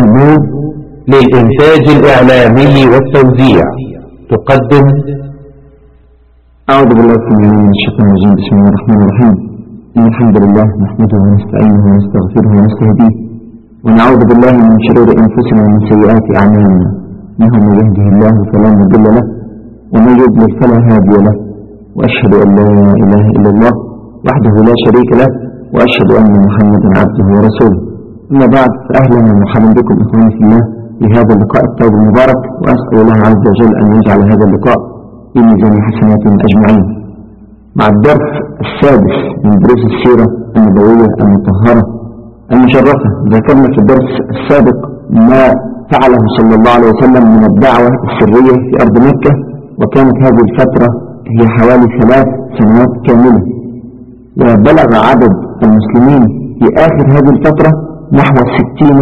النوب للإنتاج الإعلامي والتوزيع. تقدم. أعوذ بالله من الشيطان الرجيم. بسم الله الرحمن الرحيم. إن الحمد لله نحمده ونستعينه ونستغفره ونستهديه. ونعوذ بالله من شرور أنفسنا ومن سيئات أعمالنا. من يهده الله فلا مضل له ومن يضلل فلا هادي له. وأشهد أن لا إله إلا الله وحده لا شريك له وأشهد أن محمدا عبده ورسوله. أما بعد فأهلا ومرحبا بكم إخواني في الله في هذا اللقاء الطيب المبارك وأسأل الله عز وجل أن يجعل هذا اللقاء في ميزان حسناتنا أجمعين. مع الدرس السادس من دروس السيرة النبوية المطهرة المشرفة ذكرنا في الدرس السابق ما فعله صلى الله عليه وسلم من الدعوة السرية في أرض مكة وكانت هذه الفترة هي حوالي ثلاث سنوات كاملة. وبلغ عدد المسلمين في آخر هذه الفترة نحو ستين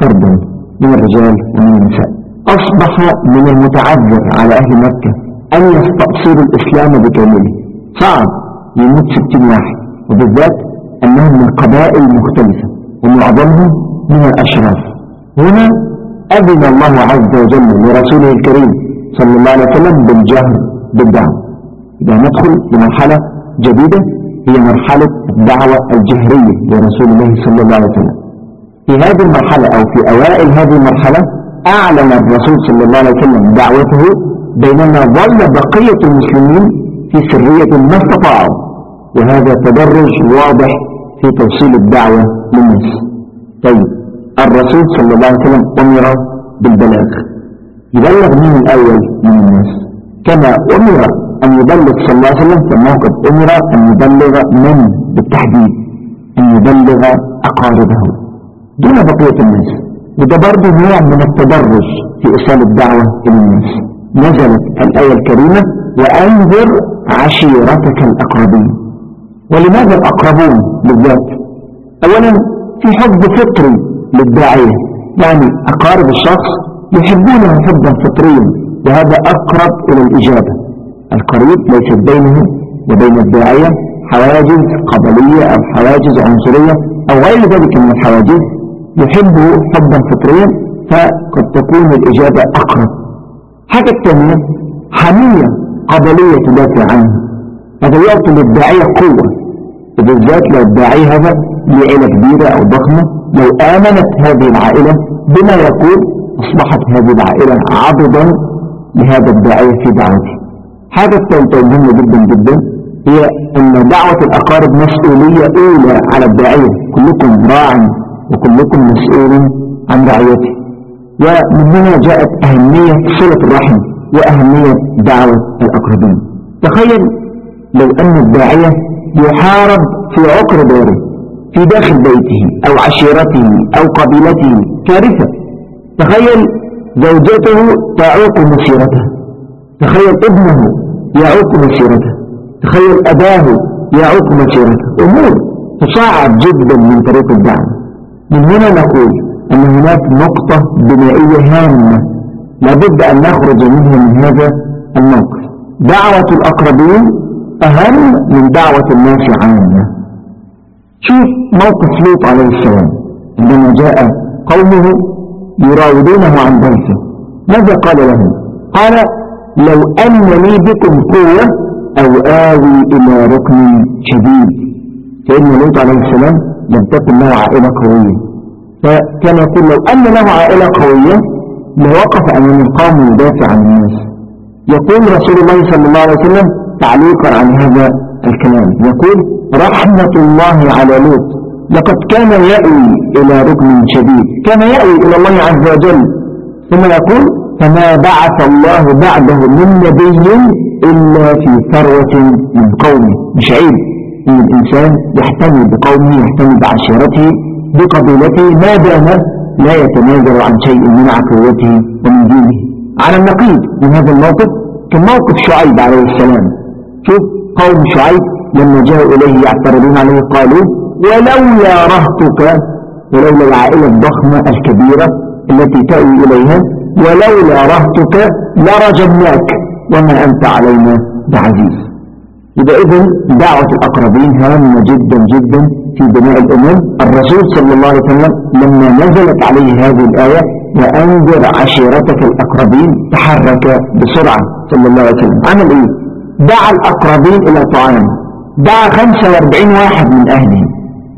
فردا من الرجال ومن النساء. أصبح من المتعذر على أهل مكة أن يستأصلوا الإسلام بكامله. صعب يموت ستين واحد وبالذات أنهم من قبائل مختلفة ومعظمهم من الأشراف. هنا أذن الله عز وجل لرسوله الكريم صلى الله عليه وسلم بالجهر بالدعوة. إذا ندخل لمرحلة جديدة هي مرحلة الدعوة الجهرية لرسول الله صلى الله عليه وسلم. في هذه المرحلة أو في أوائل هذه المرحلة أعلن الرسول صلى الله عليه وسلم دعوته بينما ظل بقية المسلمين في سرية ما استطاعوا. وهذا تدرج واضح في توصيل الدعوة للناس. طيب الرسول صلى الله عليه وسلم أمر بالبلاغ. يبلغ مين الأول من الناس. كما أمر أن يبلغ صلى الله عليه وسلم في الموقف أمر أن يبلغ من بالتحديد؟ أن يبلغ أقاربه. دون بقية الناس. وده برضه نوع من التدرج في إرسال الدعوة إلى الناس. نزلت الآية الكريمة وأنذر عشيرتك الأقربين. ولماذا الأقربون بالذات؟ أولا في حب فطري للداعية. يعني أقارب الشخص يحبونه حبا فطريا وهذا أقرب إلى الإجابة. القريب ليست بينه وبين الداعية حواجز قبلية أو حواجز عنصرية أو غير ذلك من الحواجز. يحبه حبا فطريا فقد تكون الإجابة أقرب. حاجة الثانية حمية قبلية تدافع عنها هذا يعطي للداعية قوة. وبالذات لو الداعية هذا لعيلة كبيرة أو ضخمة. لو آمنت هذه العائلة بما يقول أصبحت هذه العائلة عضدا لهذا الداعية في دعوته حاجة الثالثة مهمة جدا جدا. هي أن دعوة الأقارب مسؤولية أولى على الداعية كلكم راع وكلكم مسؤول عن رعيته. ومن هنا جاءت أهمية صلة الرحم وأهمية دعوة الأقربين. تخيل لو أن الداعية يحارب في عقر داره في داخل بيته أو عشيرته أو قبيلته كارثة. تخيل زوجته تعوق مسيرته. تخيل ابنه يعوق مسيرته. تخيل أباه يعوق مسيرته. أمور تصعب جدا من طريق الدعوة. من هنا نقول أن هناك نقطة بنائية هامة لابد أن نخرج منها من هذا الموقف. دعوة الأقربين أهم من دعوة الناس عامة. شوف موقف لوط عليه السلام عندما جاء قومه يراودونه عن ضيفه ماذا قال لهم قال لو أن لي بكم قوة أو آوي إلى ركن شديد. فإن لوط عليه السلام لم تكن له عائلة قوية. فكان يقول لو أن له عائلة قوية لوقف أمام القوم يدافع عن الناس. يقول رسول الله صلى الله عليه وسلم تعليقا عن هذا الكلام. يقول رحمة الله على لوط. لقد كان يأوي إلى ركن شديد. كان يأوي إلى الله عز وجل. ثم يقول فما بعث الله بعده من نبي إلا في ثروة من قومه. مش عيب. إن الإنسان يحتمي بقومه يحتمي بعشيرته بقبيلته ما دام لا يتنازل عن شيء من عقوته ومن دينه. على النقيض من هذا الموقف كان موقف شعيب عليه السلام. شوف قوم شعيب لما جاءوا إليه يعترضون عليه قالوا ولولا رهتك ولولا العائلة الضخمة الكبيرة التي تأوي إليها ولولا رهتك لرجمناك وما أنت علينا بعزيز. يبقى إذن دعوة الأقربين هامة جدا جدا في بناء الأمم. الرسول صلى الله عليه وسلم لما نزلت عليه هذه الآية وأنذر عشيرتك الأقربين تحرك بسرعة صلى الله عليه وسلم. عمل إيه؟ دعا الأقربين إلى طعام. دعا 45 واحد من أهله.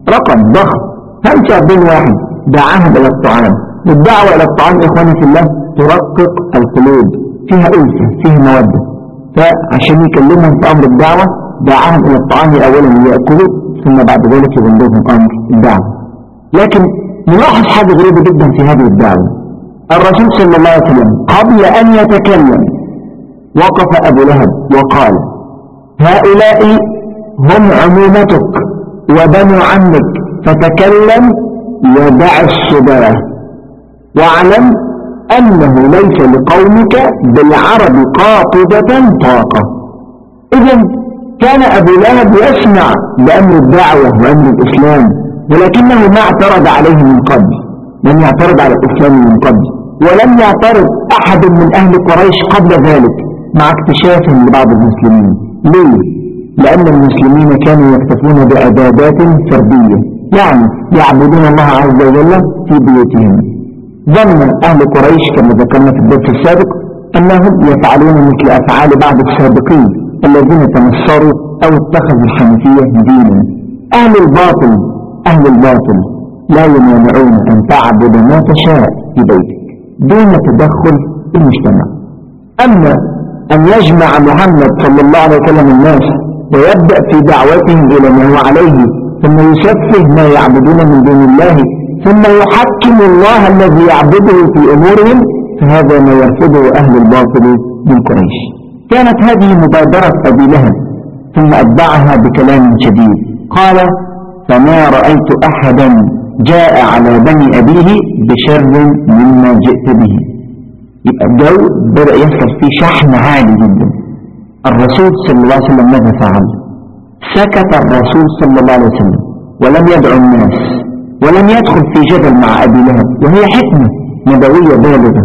رقم ضخم. 45 واحد. دعاهم إلى الطعام. والدعوة إلى الطعام إخواني في الله ترقق القلوب. فيها ألفة فيها مودة. فعشان يكلمهم في أمر الدعوة دعاهم إلى الطعام أولا ليأكلوا ثم بعد ذلك يبلغهم أمر الدعوة. لكن نلاحظ حاجة غريبة جدا في هذه الدعوة. الرسول صلى الله عليه وسلم قبل أن يتكلم وقف أبو لهب وقال هؤلاء هم عمومتك وبنو عمك فتكلم ودع الصباح واعلم أنه ليس لقومك بالعرب قاطبة طاقة. إذا كان أبو لهب يسمع بأمر الدعوة وأمر الإسلام ولكنه ما اعترض عليه من قبل لم يعترض على الإسلام من قبل ولم يعترض أحد من أهل قريش قبل ذلك مع اكتشافهم لبعض المسلمين. ليه؟ لأن المسلمين كانوا يكتفون بعبادات فردية يعني يعبدون الله عز وجل في بيوتهم. ظن أهل قريش كما ذكرنا في الدرس السابق أنهم يفعلون مثل أفعال بعض السابقين الذين تنصروا أو اتخذوا الحنفية دينا. أهل الباطل أهل الباطل لا يمانعون أن تعبد ما تشاء في بيتك دون تدخل المجتمع. أما أن يجمع محمد صلى الله عليه وسلم الناس ويبدأ في دعوتهم إلى ما هو عليه ثم يسفه ما يعبدون من دون الله ثم يحكم الله الذي يعبده في أمورهم فهذا ما يرفضه أهل الباطل من قريش. كانت هذه مبادرة أبي لهب ثم أتبعها بكلام شديد قال فما رأيت أحدا جاء على بني أبيه بشر مما جئت به. يبقى الجو بدأ يحصل فيه شحن عالي جدا. الرسول صلى الله عليه وسلم ماذا فعل؟ سكت الرسول صلى الله عليه وسلم ولم يدعو الناس. ولم يدخل في جدل مع أبي لهب وهي حكمة نبوية بالغة.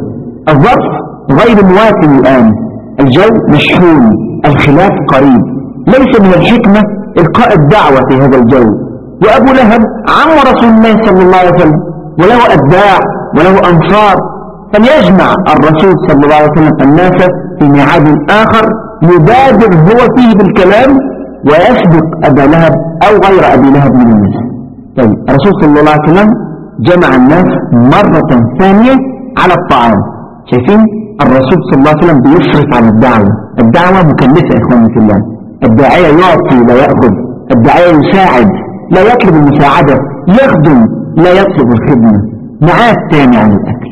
الظرف غير مواتن الآن. الجو مشحون الخلاف قريب. ليس من الحكمة إلقاء الدعوة في هذا الجو. وأبو لهب عم رسول الله صلى الله عليه وسلم وله أتباع وله أنصار. فليجمع الرسول صلى الله عليه وسلم الناس في ميعاد آخر يبادر هو فيه بالكلام ويسبق أبا لهب أو غير أبي لهب من الناس. طيب الرسول صلى الله عليه وسلم جمع الناس مرة ثانية على الطعام. شايفين؟ الرسول صلى الله عليه وسلم بيصرف على الدعوة. الدعوة مكلفة يا إخواني في الله. الداعية يعطي لا يأخذ. الداعية يساعد. لا يطلب المساعدة. يخدم. لا يطلب الخدمة. معاه الثاني عن الأكل.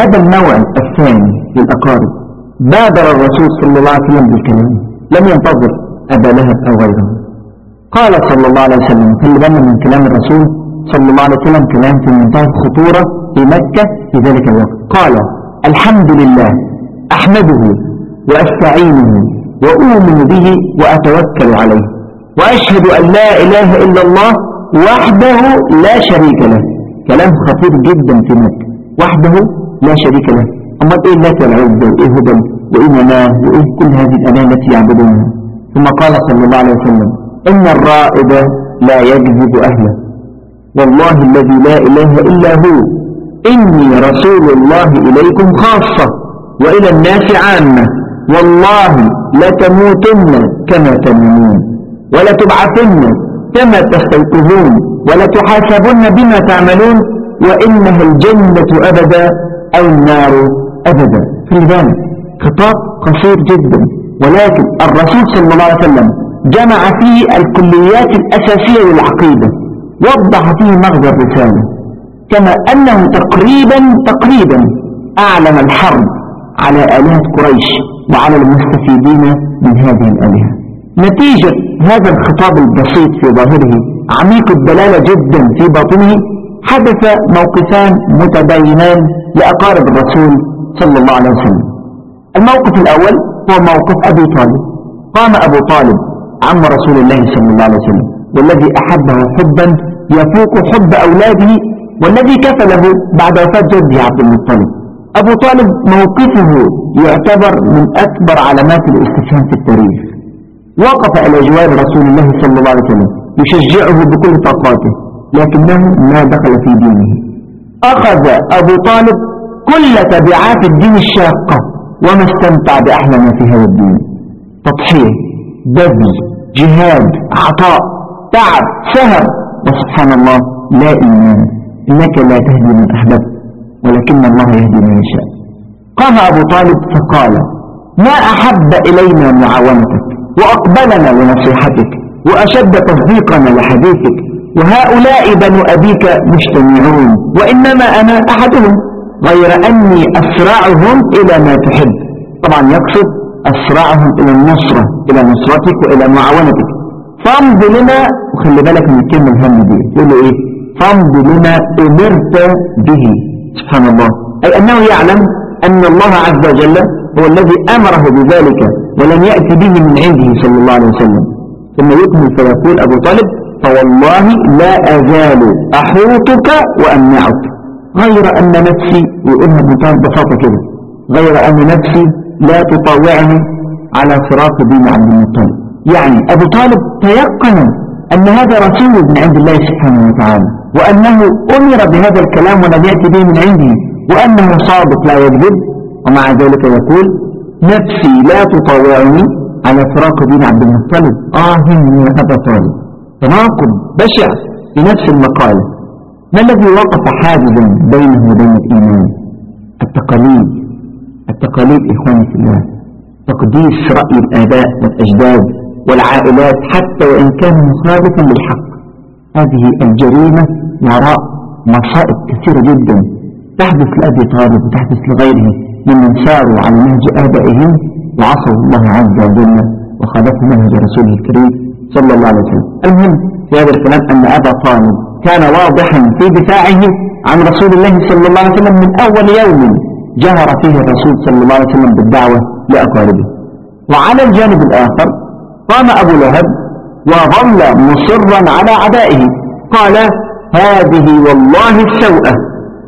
هذا الموعد الثاني للأقارب. بادر الرسول صلى الله عليه وسلم بالكلام. لم ينتظر أبا لهب أو غيره. قال صلى الله عليه وسلم خلي بالنا من كلام الرسول صلى الله عليه وسلم كلام في منتهى الخطورة في مكة في ذلك الوقت. قال الحمد لله أحمده وأستعينه وأؤمن به وأتوكل عليه وأشهد أن لا إله إلا الله وحده لا شريك له. كلام خطير جدا في مكة. وحده لا شريك له. أما إيه لك العزة وإيه هدى وإيه مناه وإيه كل هذه الأمان التي يعبدونها؟ ثم قال صلى الله عليه وسلم إن الرائد لا يجذب أهله. والله الذي لا إله إلا هو. إني رسول الله إليكم خاصة وإلى الناس عامة. والله لتموتن كما تمنون ولتبعثن كما تستيقظون. ولتحاسبن بما تعملون. وإنها الجنة أبدا أو النار أبدا. في ذلك خطاب قصير جدا. ولكن الرسول صلى الله عليه وسلم جمع فيه الكليات الأساسية للعقيدة وضح فيه مغزى الرسالة. كما أنه تقريبا تقريبا أعلن الحرب على آلهة قريش وعلى المستفيدين من هذه الآلهة. نتيجة هذا الخطاب البسيط في ظاهره عميق الدلالة جدا في باطنه حدث موقفان متباينان لأقارب الرسول صلى الله عليه وسلم. الموقف الأول هو موقف أبي طالب. قام أبو طالب عم رسول الله صلى الله عليه وسلم والذي أحبه حبا يفوق حب أولاده والذي كفله بعد وفاة جده عبد المطلب. أبو طالب موقفه يعتبر من أكبر علامات الاستفهام في التاريخ. وقف إلى جوار رسول الله صلى الله عليه وسلم يشجعه بكل طاقاته لكنه ما دخل في دينه. أخذ أبو طالب كل تبعات الدين الشاقة وما استمتع بأحلى ما في هذا الدين. تضحية بذل. جهاد عطاء تعب سهر وسبحان الله لا إيمان. إنك لا تهدي من أحببت ولكن الله يهدي من يشاء. قام أبو طالب فقال ما أحب إلينا معاونتك وأقبلنا لنصيحتك وأشد تصديقنا لحديثك وهؤلاء بنو أبيك مجتمعون وإنما أنا أحدهم غير أني أسرعهم إلى ما تحب. طبعا يقصد أسرعهم إلى النصرة إلى نصرتك وإلى معاونتك. فامض لما وخلي بالك من الكلمة الهم دي يقول له إيه؟ فامض لما أمرت به. سبحان الله. أي أنه يعلم أن الله عز وجل هو الذي أمره بذلك ولم يأتي به من عنده صلى الله عليه وسلم. ثم يكمل فيقول أبو طالب فوالله لا أزال أحوطك وأمنعك. غير أن نفسي ويقولها بمنتهى البساطة كده غير أن نفسي لا تطاوعني على فراق دين عبد المطلب. يعني أبو طالب تيقن أن هذا رسول من عند الله سبحانه وتعالى وأنه أمر بهذا الكلام ولم يأتي به من عنده وأنه صادق لا يكذب ومع ذلك يقول نفسي لا تطاوعني على فراق دين عبد المطلب. آه يا أبا طالب. تناقض بشع في نفس المقالة. ما الذي وقف حاجزا بينه وبين الإيمان؟ التقاليد. التقاليد إخواني في الله. تقديس رأي الآباء والأجداد والعائلات حتى وإن كان مخالفا للحق. هذه الجريمة وراء مصائب كثيرة جدا. تحدث لأبي طالب وتحدث لغيره ممن ساروا على نهج آبائهم وعصوا الله عز وجل وخالفوا نهج رسوله الكريم صلى الله عليه وسلم. المهم في هذا الكلام أن أبا طالب كان واضحا في دفاعه عن رسول الله صلى الله عليه وسلم من أول يوم جهر فيه الرسول صلى الله عليه وسلم بالدعوة لأقاربه. وعلى الجانب الآخر قام أبو لهب وظل مصرا على عدائه قال هذه والله السوءة.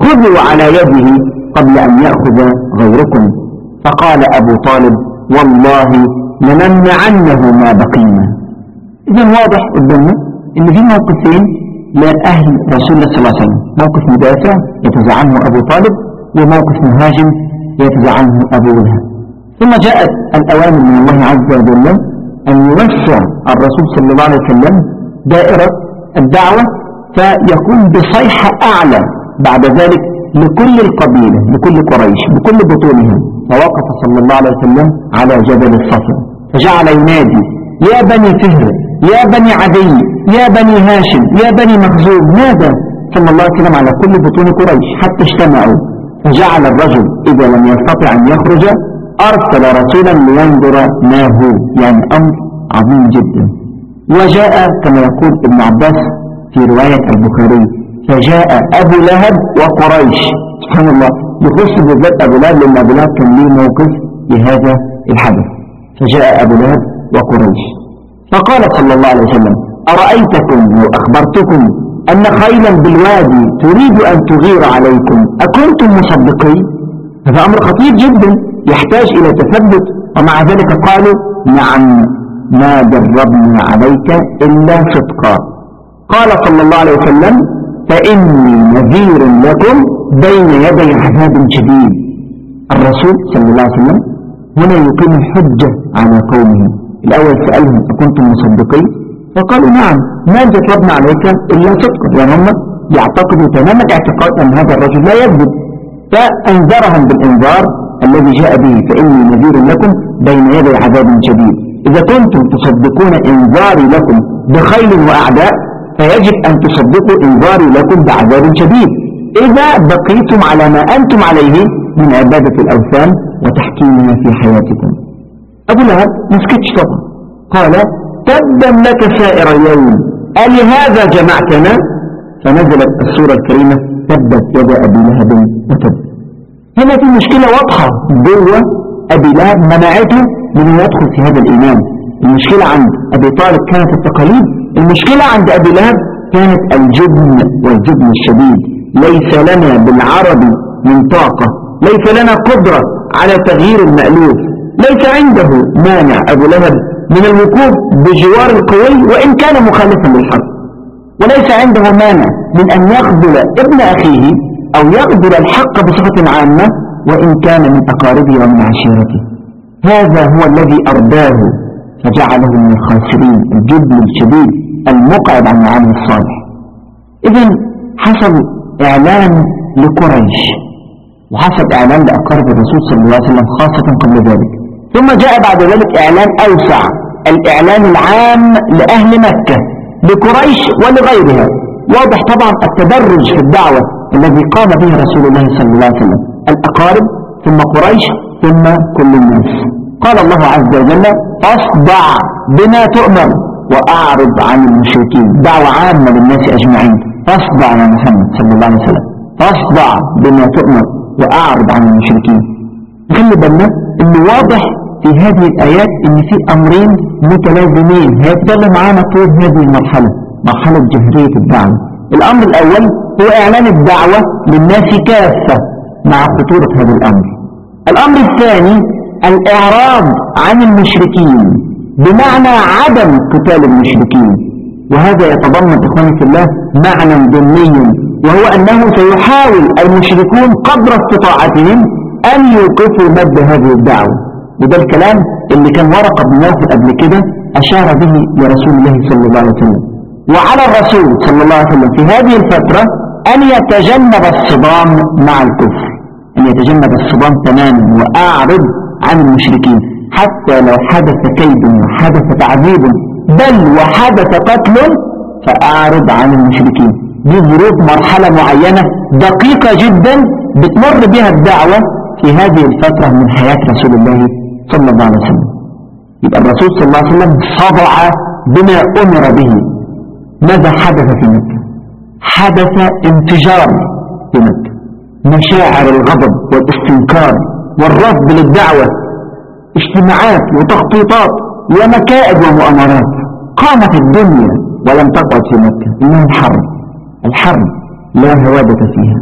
خذوا على يده قبل أن يأخذ غيركم. فقال أبو طالب والله لنمنعنه ما بقينا. إذا واضح قدامنا إن في موقفين لأهل رسول الله صلى الله عليه وسلم. موقف مدافع يتزع عنه أبو طالب وموقف مهاجم يتزع عنه أبو لهب ثم جاءت الأوامر من الله عز وجل أن يوسع الرسول صلى الله عليه وسلم دائرة الدعوة فيكون بصيحة أعلى بعد ذلك لكل القبيلة لكل قريش بكل بطونهم. فوقف صلى الله عليه وسلم على جبل الصفر فجعل ينادي يا بني فهر يا بني عدي يا بني هاشم يا بني مخزوم ماذا؟ صلى الله عليه وسلم على كل بطون قريش حتى اجتمعوا. فجعل الرجل إذا لم يستطع أن يخرج أرسل رسولا لينظر ما هو. يعني أمر عظيم جدا. وجاء كما يقول ابن عباس في رواية البخاري فجاء أبو لهب وقريش. سبحان الله. يخص بالذات أبو لهب لأن أبو لهب كان ليه موقف لهذا الحدث. فجاء أبو لهب وقريش. فقال صلى الله عليه وسلم أرأيتكم لو أخبرتكم أن خيلا بالوادي تريد أن تغير عليكم. أكنتم مصدقين؟ هذا أمر خطير جدا يحتاج إلى تثبت. ومع ذلك قالوا نعم ما دربنا عليك إلا صدقا. قال صلى الله عليه وسلم فإني نذير لكم بين يدي عذاب شديد. الرسول صلى الله عليه وسلم هنا يقيم الحجة على قومه. الأول سألهم أكنتم مصدقين؟ فقالوا نعم ما جربنا عليك؟ إلا صدقا يعني هم يعتقدوا تمام الاعتقاد أن هذا الرجل لا يكذب. فأنذرهم بالإنذار الذي جاء به فإني نذير لكم بين يدي عذاب شديد. إذا كنتم تصدقون إنذاري لكم بخيل وأعداء فيجب أن تصدقوا إنذاري لكم بعذاب شديد. إذا بقيتم على ما أنتم عليه من عبادة الأوثان وتحكيمها في حياتكم. أبو لهب مسكتش طبعا. قال تبا لك سائر اليوم ألهذا جمعتنا؟ فنزلت السورة الكريمة تبت يد أبي لهب وتب. هنا في مشكلة واضحة. جوه أبي لهب منعته من أن يدخل في هذا الإيمان المشكلة عند أبي طالب كانت التقاليد. المشكلة عند أبي لهب كانت الجبن والجبن الشديد. ليس لنا بالعرب من طاقة. ليس لنا قدرة على تغيير المألوف. ليس عنده مانع. أبو لهب من الوقوف بجوار القوي وإن كان مخالفا للحق. وليس عنده مانع من أن يخذل ابن أخيه أو يخذل الحق بصفة عامة وإن كان من أقاربه ومن عشيرته. هذا هو الذي أرداه فجعله من الخاسرين الجبن الشديد المقعد عن العمل الصالح. إذا حصل إعلان لقريش وحصل إعلان لأقارب الرسول صلى الله عليه وسلم خاصة قبل ذلك. ثم جاء بعد ذلك إعلان أوسع الإعلان العام لأهل مكة لقريش ولغيرها واضح طبعا التدرج في الدعوة الذي قام به رسول الله صلى الله عليه وسلم الأقارب ثم قريش ثم كل الناس. قال الله عز وجل فاصدع بما تؤمر وأعرض عن المشركين. دعوة عامة للناس أجمعين. فاصدع يا محمد صلى الله عليه وسلم. فاصدع بما تؤمر وأعرض عن المشركين. خلي بالنا إنه واضح في هذه الآيات إن في أمرين متلازمين. هيفضلوا معانا طول هذه المرحلة مرحلة جهرية الدعوة. الأمر الأول هو إعلان الدعوة للناس كافة مع خطورة هذا الأمر. الأمر الثاني الإعراض عن المشركين بمعنى عدم قتال المشركين. وهذا يتضمن إخواني في الله معنى ضمني وهو أنه سيحاول المشركون قدر استطاعتهم أن يوقفوا مد هذه الدعوة. وده الكلام اللي كان ورقة بن نوفل قبل كده أشار به لرسول الله صلى الله عليه وسلم. وعلى الرسول صلى الله عليه وسلم في هذه الفترة أن يتجنب الصدام مع الكفر أن يتجنب الصدام تماما وأعرض عن المشركين حتى لو حدث كيد وحدث تعذيب بل وحدث قتل فأعرض عن المشركين. دي ظروف مرحلة معينة دقيقة جدا بتمر بها الدعوة في هذه الفترة من حياة رسول الله صلى الله عليه وسلم. يبقى الرسول صلى الله عليه وسلم خضع بما أمر به. ماذا حدث في مكة؟ حدث انفجار في مكة. مشاعر الغضب والاستنكار والرفض للدعوة اجتماعات وتخطيطات ومكائد ومؤامرات قامت الدنيا ولم تقعد في مكة. إنها الحرب الحرب لا هوادة فيها.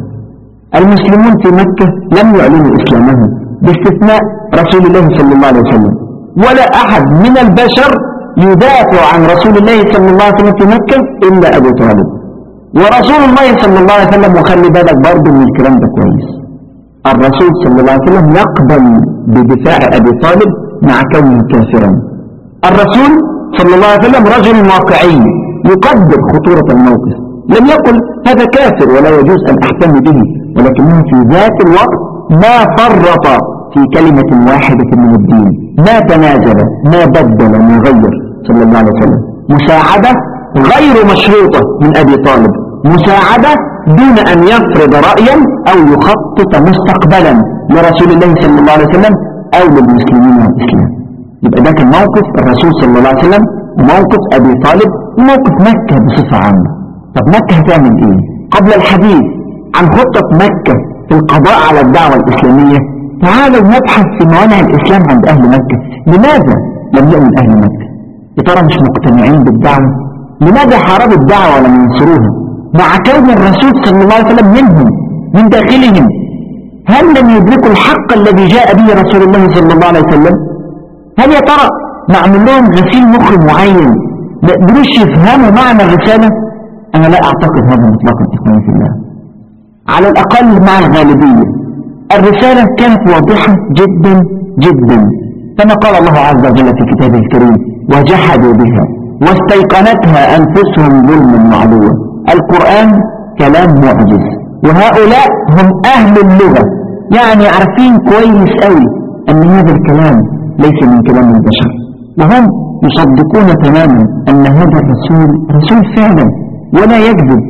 المسلمون في مكة لم يعلنوا إسلامهم. باستثناء رسول الله صلى الله عليه وسلم. ولا أحد من البشر يدافع عن رسول الله صلى الله عليه وسلم في مكة إلا أبو طالب. ورسول الله صلى الله عليه وسلم وخلي بالك برضه من الكلام ده كويس. الرسول صلى الله عليه وسلم يقبل بدفاع أبي طالب مع كونه كافرا. الرسول صلى الله عليه وسلم رجل واقعي يقدر خطورة الموقف. لم يقل هذا كافر ولا يجوز أن أحتم به ولكنه في ذات الوقت ما فرط في كلمة واحدة من الدين. ما تنازل ما بدل ما غير صلى الله عليه وسلم. مساعدة غير مشروطة من أبي طالب. مساعدة دون أن يفرض رأيا أو يخطط مستقبلا لرسول الله صلى الله عليه وسلم أو للمسلمين والإسلام يبقى ده كان موقف الرسول صلى الله عليه وسلم وموقف أبي طالب وموقف مكة بصفة عامة. طب مكة هتعمل إيه؟ قبل الحديث عن خطة مكة في القضاء على الدعوة الإسلامية تعالوا نبحث في موانع الإسلام عند أهل مكة لماذا لم يؤمن أهل مكة؟ يا ترى مش مقتنعين بالدعوة؟ لماذا حاربوا الدعوة ولم ينصروها؟ مع كون الرسول صلى الله عليه وسلم منهم من داخلهم هل لم يدركوا الحق الذي جاء به رسول الله صلى الله عليه وسلم؟ هل يا ترى معمول لهم غسيل مخ معين ما قدروش يفهموا معنى الرسالة؟ أنا لا أعتقد هذا مطلقا إخواني في الله على الأقل مع الغالبية الرسالة كانت واضحة جدا جدا كما قال الله عز وجل في كتابه الكريم وجحدوا بها واستيقنتها أنفسهم ظلما وعلوا القرآن كلام معجز وهؤلاء هم أهل اللغة. يعني عارفين كويس قوي أن هذا الكلام ليس من كلام البشر وهم يصدقون تماما أن هذا الرسول رسول فعلا ولا يكذب.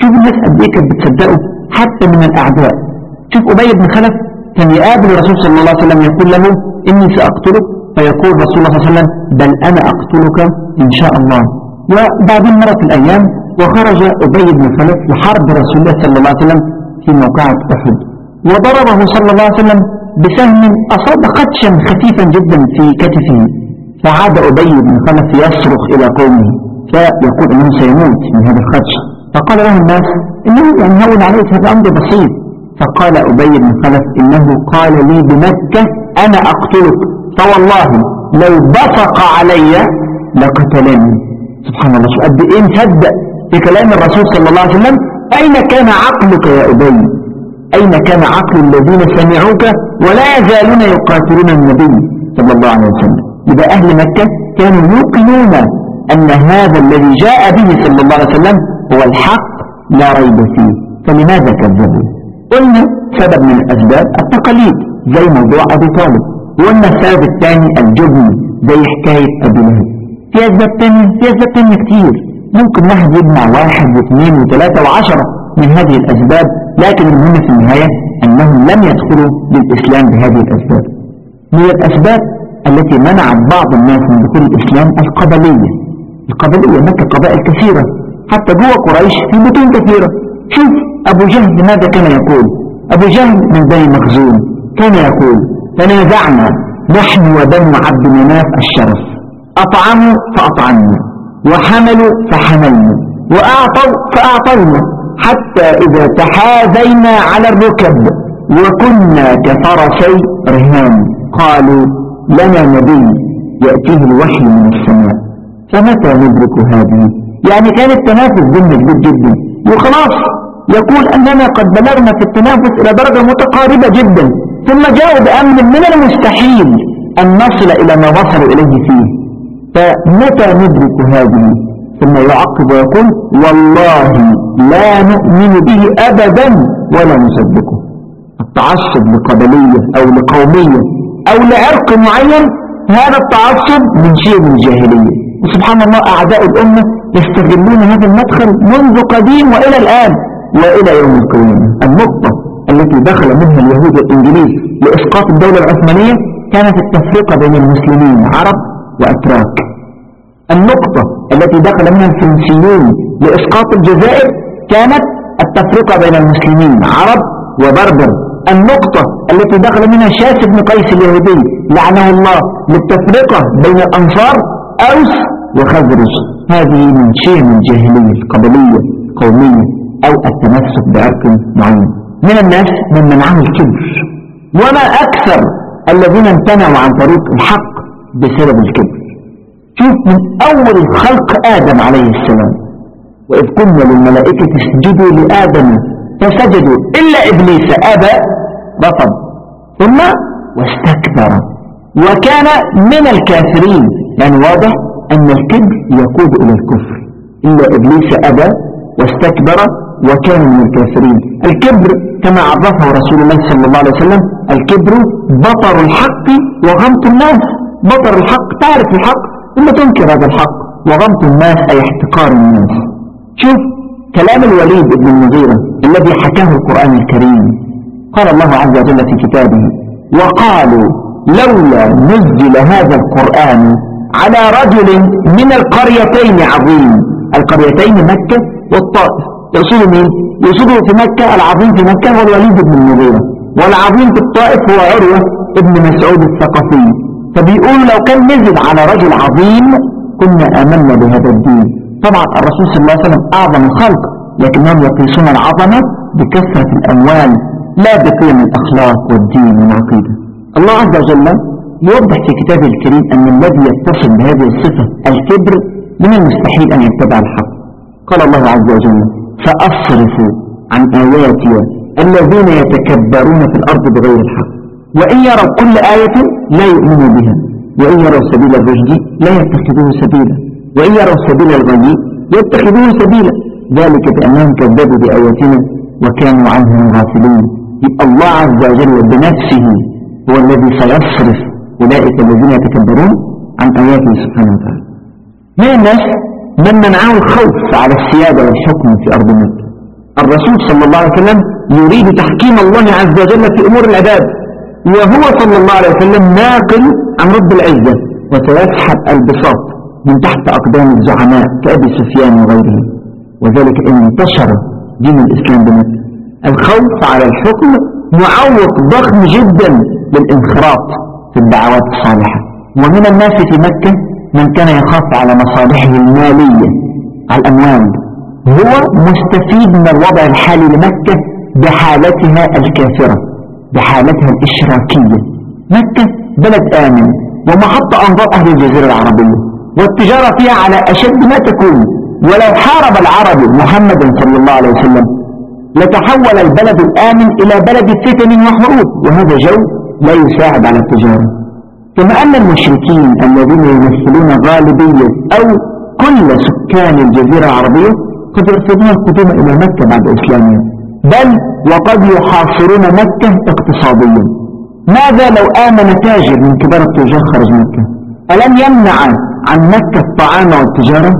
شوف الناس قد إيه كانت بتصدقه حتى من الأعداء. شوف أبي بن خلف كان يقابل الرسول صلى الله عليه وسلم يقول له إني سأقتلك فيقول رسول الله صلى الله عليه وسلم بل أنا أقتلك إن شاء الله. وبعدين مرت الأيام وخرج أبي بن خلف لحرب رسول الله صلى الله عليه وسلم في موقعة أحد. وضربه صلى الله عليه وسلم بسهم أصاب خدشا خفيفا جدا في كتفه. فعاد أبي بن خلف يصرخ إلى قومه فيقول أنه سيموت من هذا الخدش. فقال له الناس إنه يعني هون عليك هذا أمر بسيط. فقال أبي بن خلف إنه قال لي بمكة أنا أقتلك. فوالله لو بصق علي لقتلني. سبحان الله. شو قد إيه مصدق كلام الرسول صلى الله عليه وسلم؟ أين كان عقلك يا أبي؟ أين كان عقل الذين سمعوك ولا يزالون يقاتلون النبي صلى الله عليه وسلم؟ يبقى أهل مكة كانوا يوقنون أن هذا الذي جاء به صلى الله عليه وسلم هو الحق لا ريب فيه. فلماذا كذبوا؟ قلنا سبب من الأسباب التقاليد زي موضوع ابي طالب وقلنا السبب الثاني الجبن زي حكاية ابي لهب. في أسباب تانية في أسباب تانية كتير. ممكن واحد يجمع واحد واثنين وثلاثة وعشرة من هذه الأسباب لكن المهم في النهاية أنهم لم يدخلوا للإسلام بهذه الأسباب. من الأسباب التي منعت بعض الناس من دخول الإسلام القبلية. القبلية مكة قبائل كثيرة حتى جوه قريش في بطون كثيرة. شوف أبو جهل ماذا كان يقول؟ أبو جهل من بني مخزوم كان يقول تنازعنا نحن وبنو عبد مناف الشرف أطعموا فأطعمنا وحملوا فحملنا وأعطوا فأعطينا حتى إذا تحاذينا على الركب وكنا كفرسي رهان قالوا لنا نبي يأتيه الوحي من السماء. فمتى ندرك هذه؟ يعني كان التنافس كبير جدا. وخلاص يقول أننا قد بلغنا في التنافس إلى درجة متقاربة جدا ثم جاءوا بأمر من المستحيل أن نصل إلى ما وصلوا إليه فيه. فمتى ندرك هذه؟ ثم يعقب ويقول والله لا نؤمن به أبدا ولا نصدقه. التعصب لقبلية أو لقومية أو لعرق معين هذا التعصب من شيء من الجاهلية وسبحان الله أعداء الأمة يستغلون هذا المدخل منذ قديم وإلى الآن وإلى يوم القيامة. النقطة التي دخل منها اليهود والإنجليز لإسقاط الدولة العثمانية كانت التفرقة بين المسلمين عرب وأتراك. النقطة التي دخل منها الفرنسيون لإسقاط الجزائر كانت التفرقة بين المسلمين عرب وبربر. النقطة التي دخل منها شاس بن قيس اليهودي لعنه الله للتفرقة بين الأنصار أوس وخزرج هذه من شيء من الجاهلية القبلية القومية أو التمسك بعرق معين. من الناس من منعه الكبر. وما أكثر الذين امتنعوا عن طريق الحق بسبب الكبر. شوف من أول خلق آدم عليه السلام. وإذ كنا للملائكة اسجدوا لآدم فسجدوا إلا إبليس أبى رفض ثم واستكبر. وكان من الكافرين. يعني واضح أن الكبر يقود إلى الكفر. إلا إبليس أبى واستكبر وكان من الكافرين. الكبر كما عرفه رسول الله صلى الله عليه وسلم الكبر بطر الحق وغمط الناس. بطر الحق تعرف الحق؟ ثم تنكر هذا الحق وغمط الناس أي احتقار الناس. شوف كلام الوليد بن المغيرة الذي حكاه القرآن الكريم. قال الله عز وجل في كتابه وقالوا لولا نزل هذا القرآن على رجل من القريتين عظيم. القريتين مكة والطائف. يقصد مين؟ يقصد في مكة العظيم في مكة هو الوليد بن المغيرة. والعظيم في الطائف هو عروة ابن مسعود الثقفي. فبيقولوا لو كان نزل على رجل عظيم كنا آمنا بهذا الدين. طبعا الرسول صلى الله عليه وسلم أعظم الخلق لكنهم يقيسون العظمة بكثرة الأموال لا بقيم الأخلاق والدين والعقيدة. الله عز وجل يوضح في كتابه الكريم أن الذي يتصل بهذه الصفة الكبر من المستحيل أن يتبع الحق. قال الله عز وجل فأصرف عن آياتي الذين يتكبرون في الأرض بغير الحق. وإن يروا كل آية لا يؤمنوا بها. وإن يروا سبيل الرشد لا يتخذوه سبيلا. وإن يروا سبيل الغي يتخذوه سبيلا. ذلك بأنهم كذبوا بآياتنا وكانوا عنهم غافلين. الله عز وجل بنفسه هو الذي سيصرف أولئك الذين يتكبرون عن آياته سبحانه وتعالى. من الناس من منعه الخوف على السيادة والحكم في أرض مكة. الرسول صلى الله عليه وسلم يريد تحكيم الله عز وجل في أمور العباد. وهو صلى الله عليه وسلم ناقل عن رب العزة وسيسحب البساط من تحت أقدام الزعماء كأبي سفيان وغيره وذلك إن انتشر دين الإسلام بمكة. الخوف على الحكم معوق ضخم جدا للانخراط. في الدعوات الصالحة. ومن الناس في مكة من كان يخاف على مصالحه المالية على الأموال. هو مستفيد من الوضع الحالي لمكة بحالتها الكافرة بحالتها الإشراكية. مكة بلد آمن ومحط أنظار أهل الجزيرة العربية والتجارة فيها على أشد ما تكون. ولو حارب العرب محمدا صلى الله عليه وسلم لتحول البلد الآمن إلى بلد فتن وحروب. وهذا جو لا يساعد على التجارة. كما أن المشركين الذين يمثلون غالبية أو كل سكان الجزيرة العربية قد يرفضون القدوم إلى مكة بعد إسلامها. بل وقد يحاصرون مكة اقتصاديا. ماذا لو آمن تاجر من كبار التجار خارج مكة؟ ألم يمنع عن مكة الطعام والتجارة؟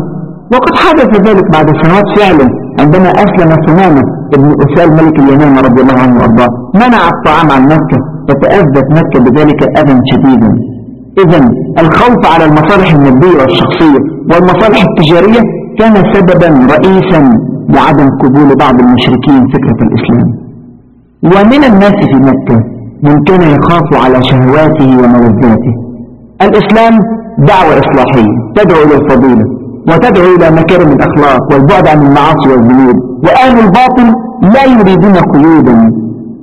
وقد حدث ذلك بعد سنوات فعلا. عندما أسلم ثمامة ابن أسال ملك اليمامة رضي الله عنه وأرضاه منع الطعام عن مكة فتأذت مكة بذلك أذى شديدا إذا الخوف على المصالح النبية والشخصية والمصالح التجارية كان سببا رئيسا لعدم قبول بعض المشركين فكرة الإسلام. ومن الناس في مكة من كان يخاف على شهواته وملذاته الإسلام دعوة إصلاحية تدعو إلى الفضيلة. وتدعو إلى مكارم الأخلاق والبعد عن المعاصي والذنوب. وأهل الباطل لا يريدون قيودا.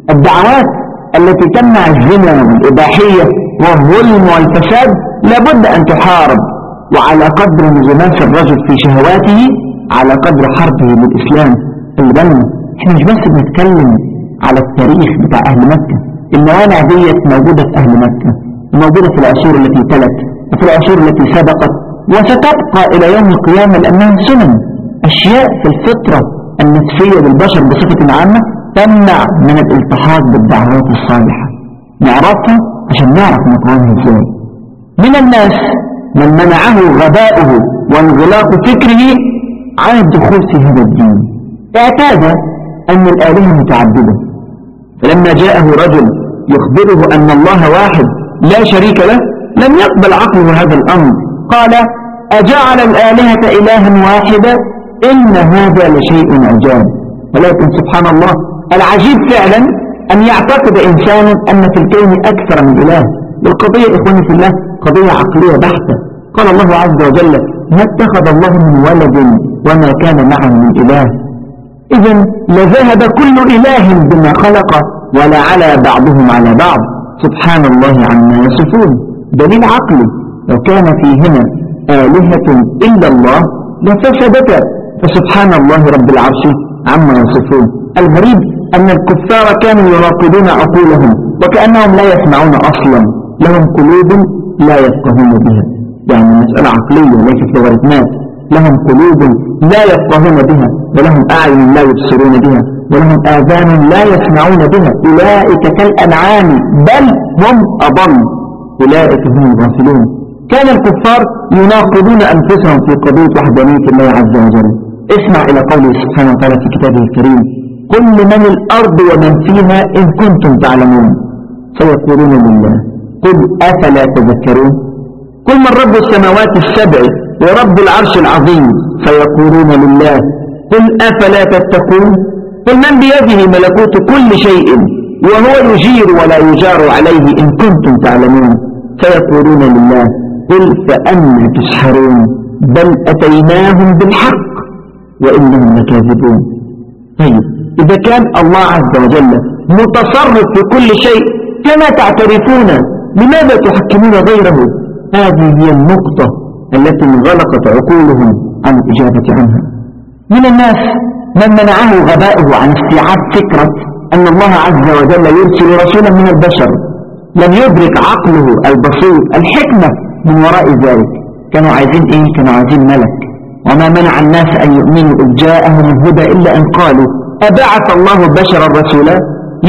الدعوات التي تمنع الزنا والإباحية والظلم والفساد لابد أن تحارب. وعلى قدر انغماس الرجل في شهواته على قدر حربه بالإسلام. البنا إحنا مش بس بنتكلم على التاريخ بتاع أهل مكة. الموانع ديت موجودة في أهل مكة. موجودة في العصور التي تلت وفي العصور التي سبقت. وستبقى إلى يوم القيامة لأنها سنن. أشياء في الفطرة النفسية للبشر بصفة عامة تمنع من الالتحاق بالدعوات الصالحة. نعرفها عشان نعرف نقومها إزاي. من الناس من منعه غباؤه وانغلاق فكره عن الدخول في هذا الدين. اعتاد أن الآلهة متعددة. فلما جاءه رجل يخبره أن الله واحد لا شريك له لم يقبل عقله هذا الأمر. قال أجعل الآلهة إلها واحدا إن هذا لشيء عجاب. ولكن سبحان الله العجيب فعلا أن يعتقد إنسان أن في الكون أكثر من إله. والقضية إخواني في الله قضية عقلية بحتة. قال الله عز وجل ما اتخذ الله من ولد وما كان معه من إله. إذا لذهب كل إله بما خلق ولا على بعضهم على بعض. سبحان الله عما يصفون. دليل عقلي. لو كان فيهما آلهة إلا الله لفسدتا فسبحان الله رب العرش عما يصفون. الغريب أن الكفار كانوا يراقبون عقولهم وكأنهم لا يسمعون أصلا. لهم قلوب لا يفقهون بها. يعني مسألة عقلية ليست لوارثمات لهم قلوب لا يفقهون بها ولهم أعين لا يبصرون بها ولهم آذان لا يسمعون بها. أولئك كالأنعام بل هم أضل. أولئك هم الغافلون. كان الكفار يناقضون أنفسهم في قضية وحدانية الله عز وجل. اسمع إلى قوله سبحانه وتعالى في كتابه الكريم قل لمن الأرض ومن فيها إن كنتم تعلمون. فيقولون لله قل أفلا تذكرون؟ قل من رب السماوات السبع ورب العرش العظيم؟ فيقولون لله قل أفلا تتقون؟ قل من بيده ملكوت كل شيء وهو يجير ولا يجار عليه إن كنتم تعلمون؟ فيقولون لله قل فأنا تسحرون بل أتيناهم بالحق وإنهم لكاذبون. طيب إذا كان الله عز وجل متصرف في كل شيء كما تعترفون لماذا تحكمون غيره؟ هذه هي النقطة التي انغلقت عقولهم عن الإجابة عنها. من الناس من منعه غباؤه عن استيعاب فكرة أن الله عز وجل يرسل رسولا من البشر لم يدرك عقله البسيط الحكمة من وراء ذلك كانوا عايزين إيه؟ كانوا عايزين ملك. وما منع الناس أن يؤمنوا إذ جاءهم الهدى إلا أن قالوا أبعث الله بشرا رسولا؟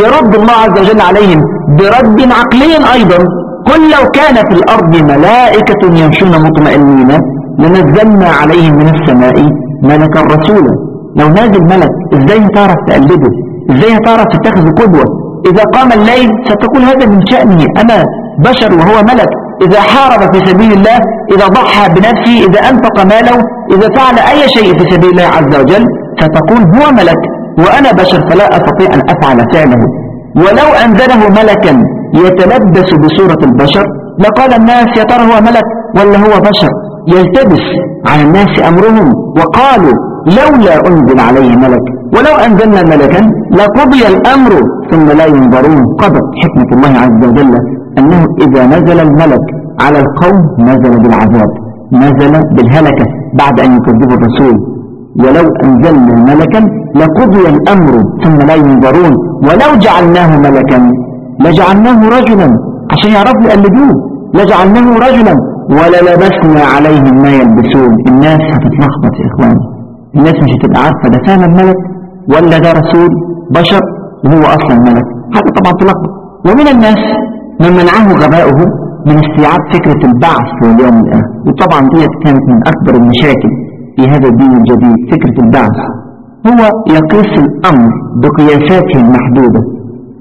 يرد الله عز وجل عليهم برد عقلي أيضا. قل لو كان في الأرض ملائكة يمشون مطمئنين لنزلنا عليهم من السماء ملكا رسولا. لو نازل ملك إزاي هتعرف تقلده؟ إزاي هتعرف تتخذ قدوة؟ إذا قام الليل ستقول هذا من شأنه أنا بشر وهو ملك. إذا حارب في سبيل الله إذا ضحى بنفسه إذا أنفق ماله إذا فعل أي شيء في سبيل الله عز وجل ستقول هو ملك وأنا بشر فلا أستطيع أن أفعل فعله. ولو أنزله ملكا يتلبس بصورة البشر لقال الناس يا ترى هو ملك ولا هو بشر؟ يلتبس على الناس أمرهم وقالوا لولا أنزل عليه ملك ولو أنزلنا ملكا لقضي الأمر ثم لا ينظرون. قضت حكمة الله عز وجل أنه إذا نزل الملك على القوم نزل بالعذاب نزل بالهلكة بعد أن يكذبوا الرسول. ولو أنزلنا ملكا لقضي الأمر ثم لا ينظرون. ولو جعلناه ملكا لجعلناه رجلا عشان يعرفوا يقلدوه لجعلناه رجلا وللبسنا عليهم ما يلبسون. الناس هتتلخبط يا إخواني. الناس مش هتبقى عارفة ده فعلا ملك ولا ده رسول بشر وهو أصلا ملك. هذا طبعا تلخبط. ومن الناس من منعه غباؤه من استيعاب فكرة البعث واليوم الآخر. وطبعا دي كانت من أكبر المشاكل في هذا الدين الجديد فكرة البعث. هو يقيس الأمر بقياساته المحدودة.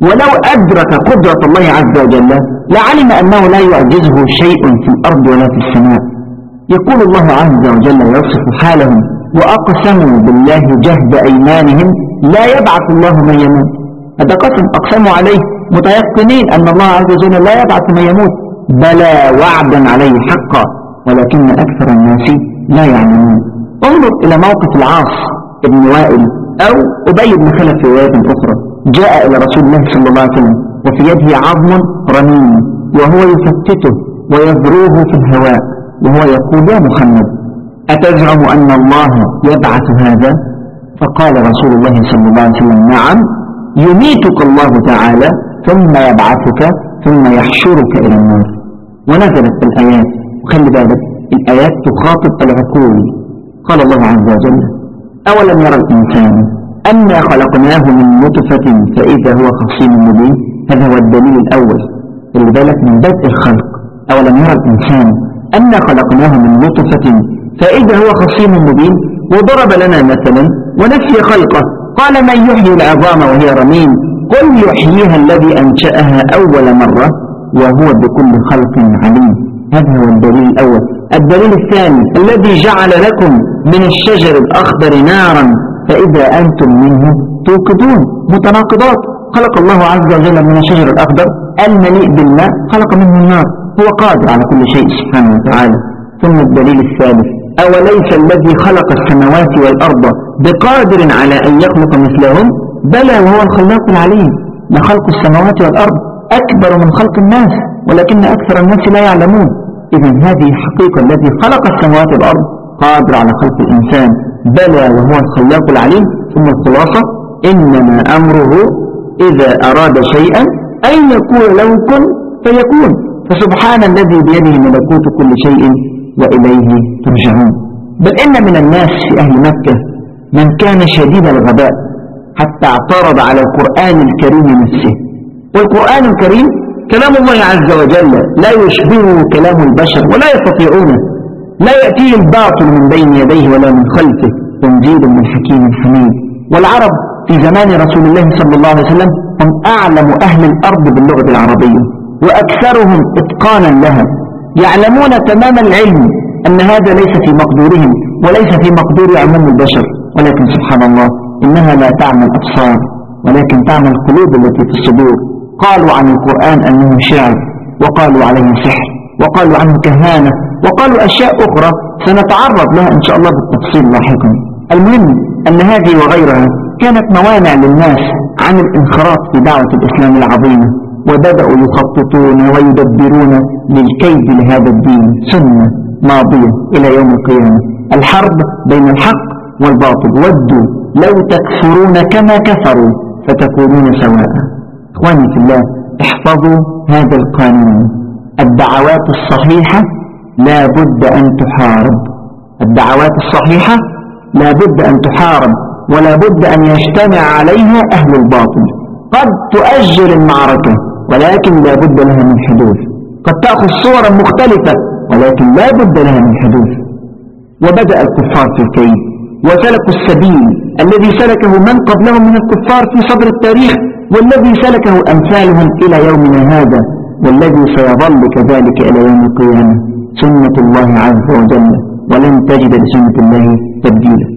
ولو أدرك قدرة الله عز وجل لعلم أنه لا يعجزه شيء في الأرض ولا في السماء. يقول الله عز وجل يصف حالهم وأقسموا بالله جهد أيمانهم لا يبعث الله من يموت. هذا قسم أقسموا عليه. متيقنين أن الله عز وجل لا يبعث من يموت. بلى وعدا عليه حقا ولكن أكثر الناس لا يعلمون. انظر إلى موقف العاص ابن وائل أو أبي بن خلف في رواية أخرى. جاء إلى رسول الله صلى الله عليه وسلم وفي يده عظم رميم وهو يفتته ويذروه في الهواء وهو يقول يا محمد أتزعم أن الله يبعث هذا؟ فقال رسول الله صلى الله عليه وسلم نعم. يميتك الله تعالى ثم يبعثك ثم يحشرك إلى النار ونزلت الآيات. وخلي بالك الآيات تخاطب العقول. قال الله عز وجل أولم يرى الإنسان أنا خلقناه من نطفة فإذا هو خصيم مبين؟ هذا هو الدليل الأول. اللي بالك من بدء الخلق. أولم يرى الإنسان أنا خلقناه من نطفة فإذا هو خصيم مبين؟ وضرب لنا مثلا ونسي خلقه. قال من يحيي العظام وهي رميم؟ قل يحييها الذي أنشأها أول مرة وهو بكل خلق عليم. هذا هو الدليل الأول. الدليل الثاني الذي جعل لكم من الشجر الأخضر نارا فإذا أنتم منه توقدون متناقضات. خلق الله عز وجل من الشجر الأخضر المليء بالماء خلق منه النار. هو قادر على كل شيء سبحانه وتعالى. ثم الدليل الثالث. أوليس الذي خلق السماوات والأرض بقادر على أن يخلق مثلهم؟ بلى وهو الخلاق العليم. لخلق السماوات والأرض؟ أكبر من خلق الناس ولكن أكثر الناس لا يعلمون. إذا هذه حقيقة الذي خلق السماوات والأرض قادر على خلق الإنسان. بلى وهو الخلاق العليم. ثم الخلاصة إنما أمره إذا أراد شيئا أن يكون له كن فيكون. فسبحان الذي بيده ملكوت كل شيء. وإليه ترجعون. بل إن من الناس في أهل مكة من كان شديد الغباء حتى اعترض على القرآن الكريم نفسه. والقرآن الكريم كلام الله عز وجل لا يشبهه كلام البشر ولا يستطيعونه. لا يأتيه الباطل من بين يديه ولا من خلفه. تنزيل من حكيم حميد. والعرب في زمان رسول الله صلى الله عليه وسلم هم أعلم أهل الأرض باللغة العربية وأكثرهم إتقانا لها. يعلمون تمام العلم أن هذا ليس في مقدورهم وليس في مقدور عموم البشر ولكن سبحان الله إنها لا تعمل الأبصار ولكن تعمل القلوب التي في الصدور. قالوا عن القرآن أنه شعر وقالوا عليه سحر وقالوا عنه كهانة وقالوا أشياء أخرى سنتعرض لها إن شاء الله بالتفصيل لاحقا. المهم أن هذه وغيرها كانت موانع للناس عن الانخراط في دعوة الإسلام العظيمة وبدأوا يخططون ويدبرون للكيد لهذا الدين سنة ماضية إلى يوم القيامة. الحرب بين الحق والباطل. ودوا لو تكفرون كما كفروا فتكونون سواء. إخواني في الله احفظوا هذا القانون. الدعوات الصحيحة لا بد أن تحارب. الدعوات الصحيحة لا بد أن تحارب ولا بد أن يجتمع عليها أهل الباطل. قد تؤجل المعركة. ولكن لا بد لها من حدوث. قد تأخذ صورا مختلفة ولكن لا بد لها من حدوث. وبدأ الكفار في الكيد وسلكوا السبيل. الذي سلكه من قبلهم من الكفار في صدر التاريخ والذي سلكه أمثالهم إلى يومنا هذا والذي سيظل كذلك إلى يوم القيامة. سنة الله عز وجل ولن تجد لسنة الله تبديلا.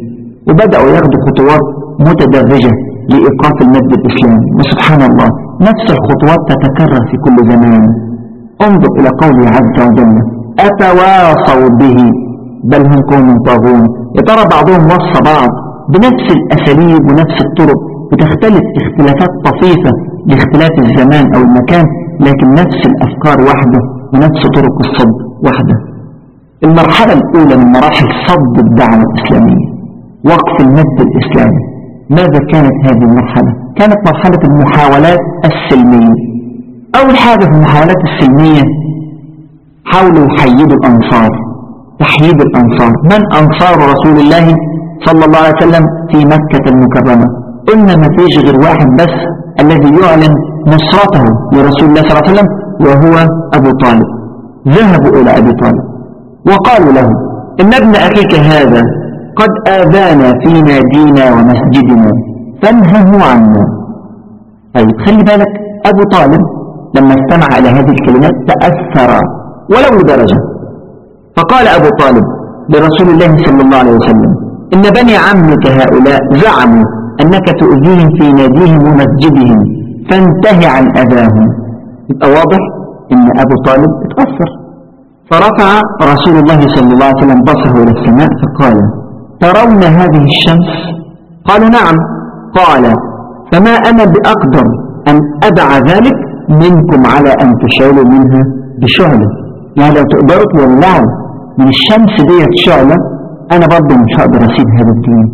وبدأوا ياخذوا خطوات متدرجة لإيقاف المجد الإسلامي. وسبحان الله. نفس الخطوات تتكرر في كل زمان. انظر إلى قوله عز وجل أتواصوا به بل هم قوم طاغون. يا ترى بعضهم وصى بعض بنفس الأساليب ونفس الطرق بتختلف اختلافات طفيفة لاختلاف الزمان أو المكان لكن نفس الأفكار واحدة ونفس طرق الصد واحدة المرحلة الأولى من مراحل صد الدعوة الإسلامية وقف المد الإسلامي. ماذا كانت هذه المرحلة؟ كانت مرحلة المحاولات السلمية. أول حاجة في المحاولات السلمية حاولوا يحيدوا الأنصار. تحييد الأنصار. من أنصار رسول الله صلى الله عليه وسلم في مكة المكرمة؟ قلنا ما فيش غير واحد بس الذي يعلن نصرته لرسول الله صلى الله عليه وسلم وهو أبو طالب. ذهبوا إلى أبي طالب وقالوا له إن ابن أخيك هذا قد آذانا في نادينا ومسجدنا فانهه عنا. طيب خلي بالك أبو طالب لما استمع إلى هذه الكلمات تأثر ولو لدرجة فقال أبو طالب لرسول الله صلى الله عليه وسلم إن بني عمك هؤلاء زعموا أنك تؤذيهم في ناديهم ومسجدهم فانتهي عن أذاهم. يبقى واضح إن أبو طالب اتأثر. فرفع رسول الله صلى الله عليه وسلم بصره إلى السماء فقال ترون هذه الشمس؟ قالوا نعم. قال فما أنا بأقدر أن أدع ذلك منكم على أن تشعلوا منها بشعلة. يعني لو تقدروا تولعوا من الشمس ديت شعلة أنا برضه مش هقدر أسيب هذا الدين.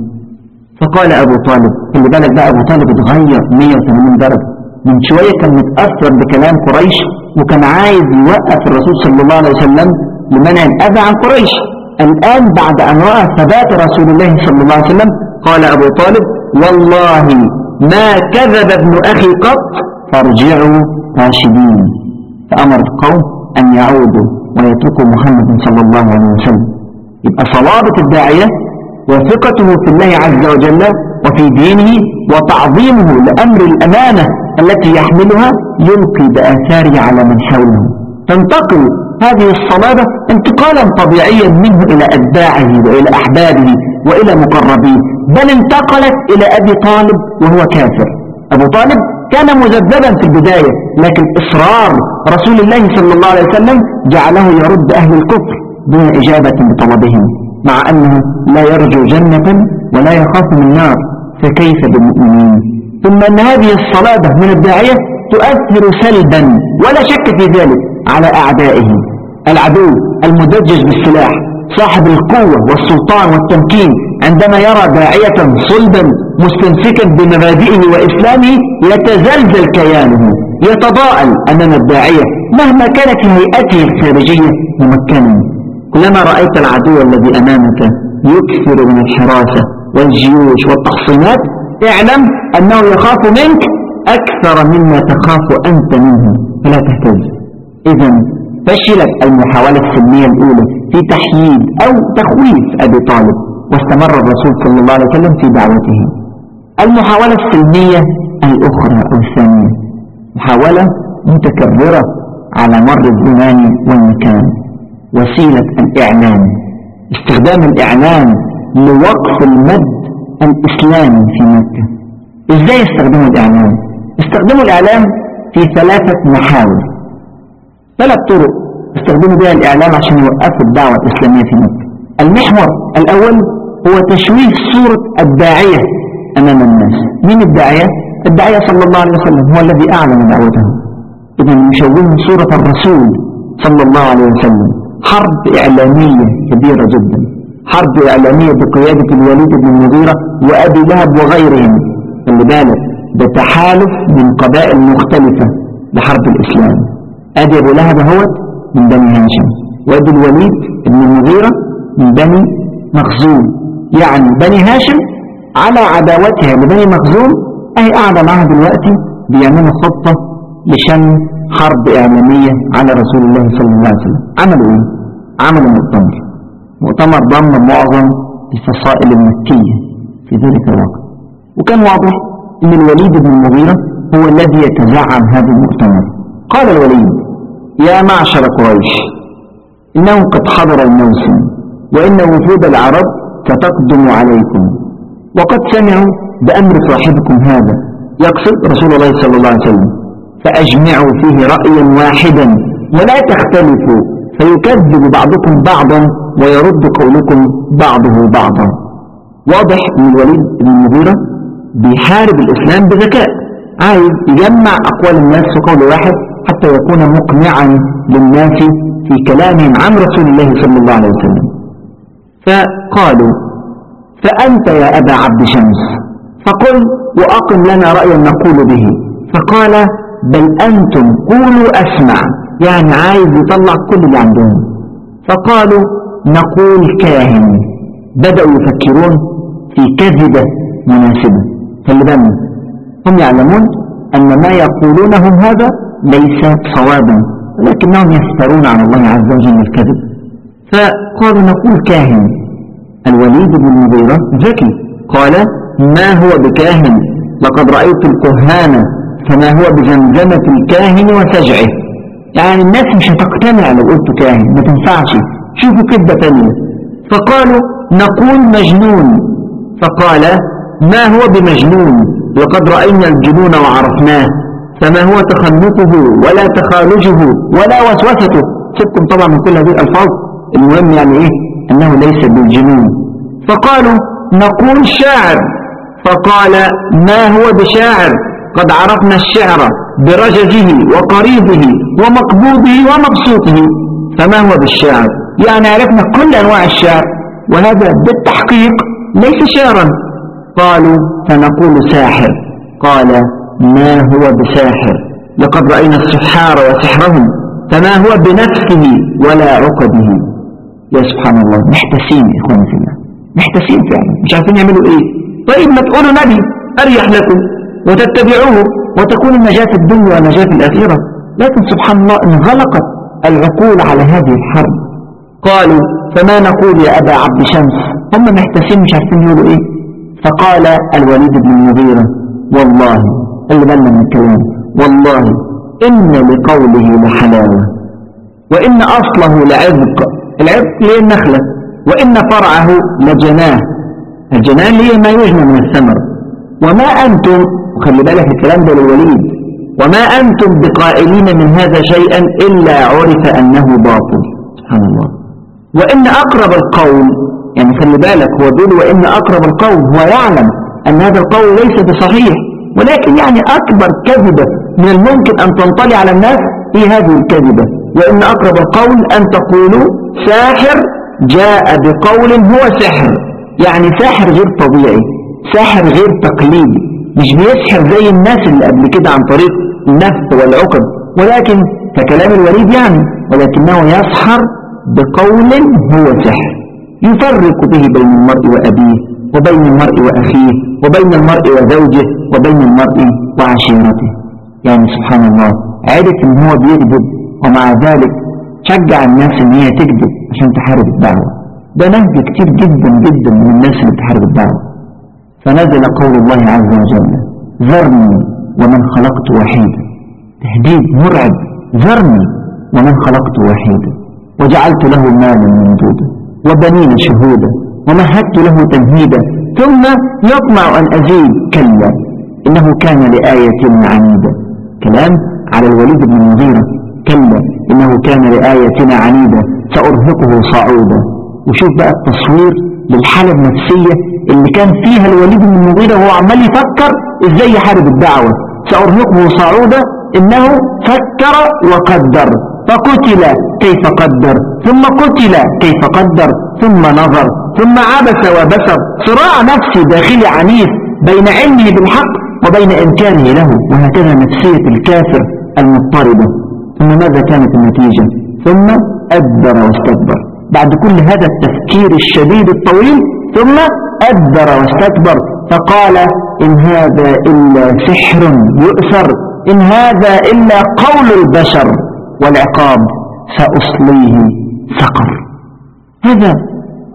فقال أبو طالب اللي بالك بقى أبو طالب اتغير 180 درجة. من شوية كان متأثر بكلام قريش وكان عايز يوقف الرسول صلى الله عليه وسلم لمنع الأذى عن قريش. الآن بعد أن رأى ثبات رسول الله صلى الله عليه وسلم قال أبو طالب والله ما كذب ابن أخي قط فارجعوا راشدين. فأمر القوم أن يعودوا ويتركوا محمد صلى الله عليه وسلم. يبقى صلابة الداعية وثقته في الله عز وجل وفي دينه وتعظيمه لأمر الأمانة التي يحملها يلقي بآثاره على من حوله تنتقل هذه الصلابة انتقالا طبيعيا منه إلى أتباعه وإلى أحبابه وإلى مقربيه. بل انتقلت إلى أبي طالب وهو كافر. أبو طالب كان مذبذبا في البداية لكن إصرار رسول الله صلى الله عليه وسلم جعله يرد أهل الكفر دون إجابة بطلبهم مع أنه لا يرجو جنة ولا يخاف من نار فكيف بالمؤمنين؟ ثم أن هذه الصلابة من الداعية تؤثر سلبا ولا شك في ذلك على أعدائه. العدو المدجج بالسلاح صاحب القوة والسلطان والتمكين عندما يرى داعية صلبا مستمسكا بمبادئه وإسلامه يتزلزل كيانه يتضاءل أمام الداعية مهما كانت هيئته الخارجية ممكنا. كلما رأيت العدو الذي أمامك يكثر من الحراسة والجيوش والتحصينات اعلم أنه يخاف منك أكثر مما تخاف أنت منه. فلا تهتز. إذا فشلت المحاولة السلمية الأولى في تحييد أو تخويف أبي طالب واستمر الرسول صلى الله عليه وسلم في دعوته. المحاولة السلمية الأخرى أو الثانية محاولة متكررة على مر الزمان والمكان. وسيلة الإعلام استخدام الإعلام لوقف المد الإسلامي في مكة. إزاي استخدموا الإعلام استخدموا الإعلام في ثلاثة محاور. ثلاث طرق استخدموا بها الإعلام عشان يوقفوا الدعوة الإسلامية في مكة المحور الأول هو تشويه صورة الداعية أمام الناس. مين الداعية؟ الداعية صلى الله عليه وسلم هو الذي أعلن دعوته. إذا يشوه صورة الرسول صلى الله عليه وسلم. حرب إعلامية كبيرة جدا. حرب إعلامية بقيادة الوليد بن المغيرة وأبي لهب وغيرهم. اللي بالك. ده تحالف من قبائل مختلفة لحرب الإسلام. أدي أبو لهب هو من بني هاشم وأدي الوليد بن المغيرة من بني مخزوم. يعني بني هاشم على عداوتها لبني مخزوم أهي قاعدة معها دلوقتي بيعملوا خطة لشن حرب إعلامية على رسول الله صلى الله عليه وسلم. عملوا إيه؟ عملوا مؤتمر. مؤتمر ضم معظم الفصائل المكية في ذلك الوقت. وكان واضح أن الوليد بن المغيرة هو الذي يتزعم هذا المؤتمر. قال الوليد يا معشر قريش إنه قد حضر الموسم وإن وفود العرب ستقدم عليكم. وقد سمعوا بأمر صاحبكم هذا يقصد رسول الله صلى الله عليه وسلم. فأجمعوا فيه رأيا واحدا ولا تختلفوا فيكذب بعضكم بعضا ويرد قولكم بعضه بعضا. واضح ان الوليد بن المغيرة؟ بيحارب الإسلام بذكاء. عايز يجمع أقوال الناس في قول واحد حتى يكون مقنعا للناس في كلامهم عن رسول الله صلى الله عليه وسلم. فقالوا فأنت يا أبا عبد شمس فقل وأقم لنا رأيا نقول به. فقال بل أنتم قولوا أسمع يعني عايز يطلع كل اللي عندهم. فقالوا نقول كاهن. بدأوا يفكرون في كذبة مناسبة. خلي بالنا هم يعلمون أن ما يقولونهم هذا ليس صوابا ولكنهم يفترون على الله عز وجل الكذب. فقالوا نقول كاهن. الوليد بن المغيرة ذكي قال ما هو بكاهن؟ لقد رأيت الكهانة فما هو بزمزمة الكاهن وسجعه. يعني الناس مش هتقتنع لو قلت كاهن ما تنفعش. شوفوا كده تانية. فقالوا نقول مجنون. فقال ما هو بمجنون لقد رأينا الجنون وعرفناه فما هو تخنطه ولا تخالجه ولا وسوسته؟ سبكم طبعا من كل هذه الألفاظ. المهم يعني إيه؟ أنه ليس بالجنون. فقالوا نقول شاعر. فقال ما هو بشاعر؟ قد عرفنا الشعر برجزه وقريبه ومقبوضه ومبسوطه. فما هو بالشعر يعني عرفنا كل أنواع الشعر وهذا بالتحقيق ليس شعرا. قالوا فنقول ساحر. قال ما هو بساحر؟ لقد رأينا السحار وسحرهم فما هو بنفسه ولا عقبه. يا سبحان الله محتسين يا إخواني في الله محتسين فعلا مش عارفين يعملوا إيه؟ طيب ما تقولوا نبي أريح لكم وتتبعوه وتكون النجاة في الدنيا ونجاة الآخرة. لكن سبحان الله انغلقت العقول على هذه الحرب. قالوا فما نقول يا أبا عبد شمس؟ هم محتسين مش عارفين يقولوا إيه؟ فقال الوليد بن المغيرة والله اللي بالنا من الكلام والله إن لقوله لحلاوة وإن أصله لعذق العذق هي النخلة وإن فرعه لجناه الجناه هي ما يجنى من الثمر وما أنتم وخلي بالك الكلام ده للوليد وما أنتم بقائلين من هذا شيئا إلا عرف أنه باطل سبحان الله. وإن أقرب القول يعني خلي بالك هو بيقول وإن أقرب القول هو يعلم أن هذا القول ليس بصحيح ولكن يعني أكبر كذبة من الممكن أن تنطلي على الناس هي هذه الكذبة. وإن أقرب القول أن تقولوا ساحر جاء بقول هو سحر. يعني ساحر غير طبيعي ساحر غير تقليدي. مش بيسحر زي الناس اللي قبل كده عن طريق النفس والعقد. ولكن ككلام الوليد يعني ولكنه يسحر بقول هو سحر. يفرق به بين المرء وأبيه وبين المرء وأخيه وبين المرء وزوجه وبين المرء وعشيرته. يعني سبحان الله عرف إن هو بيكذب ومع ذلك شجع الناس إن هي تكذب عشان تحارب الدعوة. ده نهج كتير جدا جدا من الناس اللي بتحارب الدعوة. فنزل قول الله عز وجل ذرني ومن خلقت وحيدا. تهديد مرعب ذرني ومن خلقت وحيدا. وجعلت له مالا ممدودا. وبنين شهودا ومهدت له تمهيدا ثم يطمع أن أزيد كلا إنه كان لآية عنيدة كلام على الوليد بن المغيرة كلا إنه كان لآيتنا عنيدة سأرهقه صعودا. وشوف بقى التصوير للحالة النفسية اللي كان فيها الوليد بن المغيرة وهو عمال يفكر إزاي يحارب الدعوة. سأرهقه صعودا إنه فكر وقدر. فقتل كيف قدر ثم قتل كيف قدر ثم نظر ثم عبس وبسر. صراع نفسي داخلي عنيف بين علمه بالحق وبين إنكاره له وهكذا نفسية الكافر المضطربة. ثم ماذا كانت النتيجة؟ ثم أدبر واستكبر. بعد كل هذا التفكير الشديد الطويل ثم أدبر واستكبر. فقال إن هذا إلا سحر يؤثر إن هذا إلا قول البشر. والعقاب سأصليه سقر هذا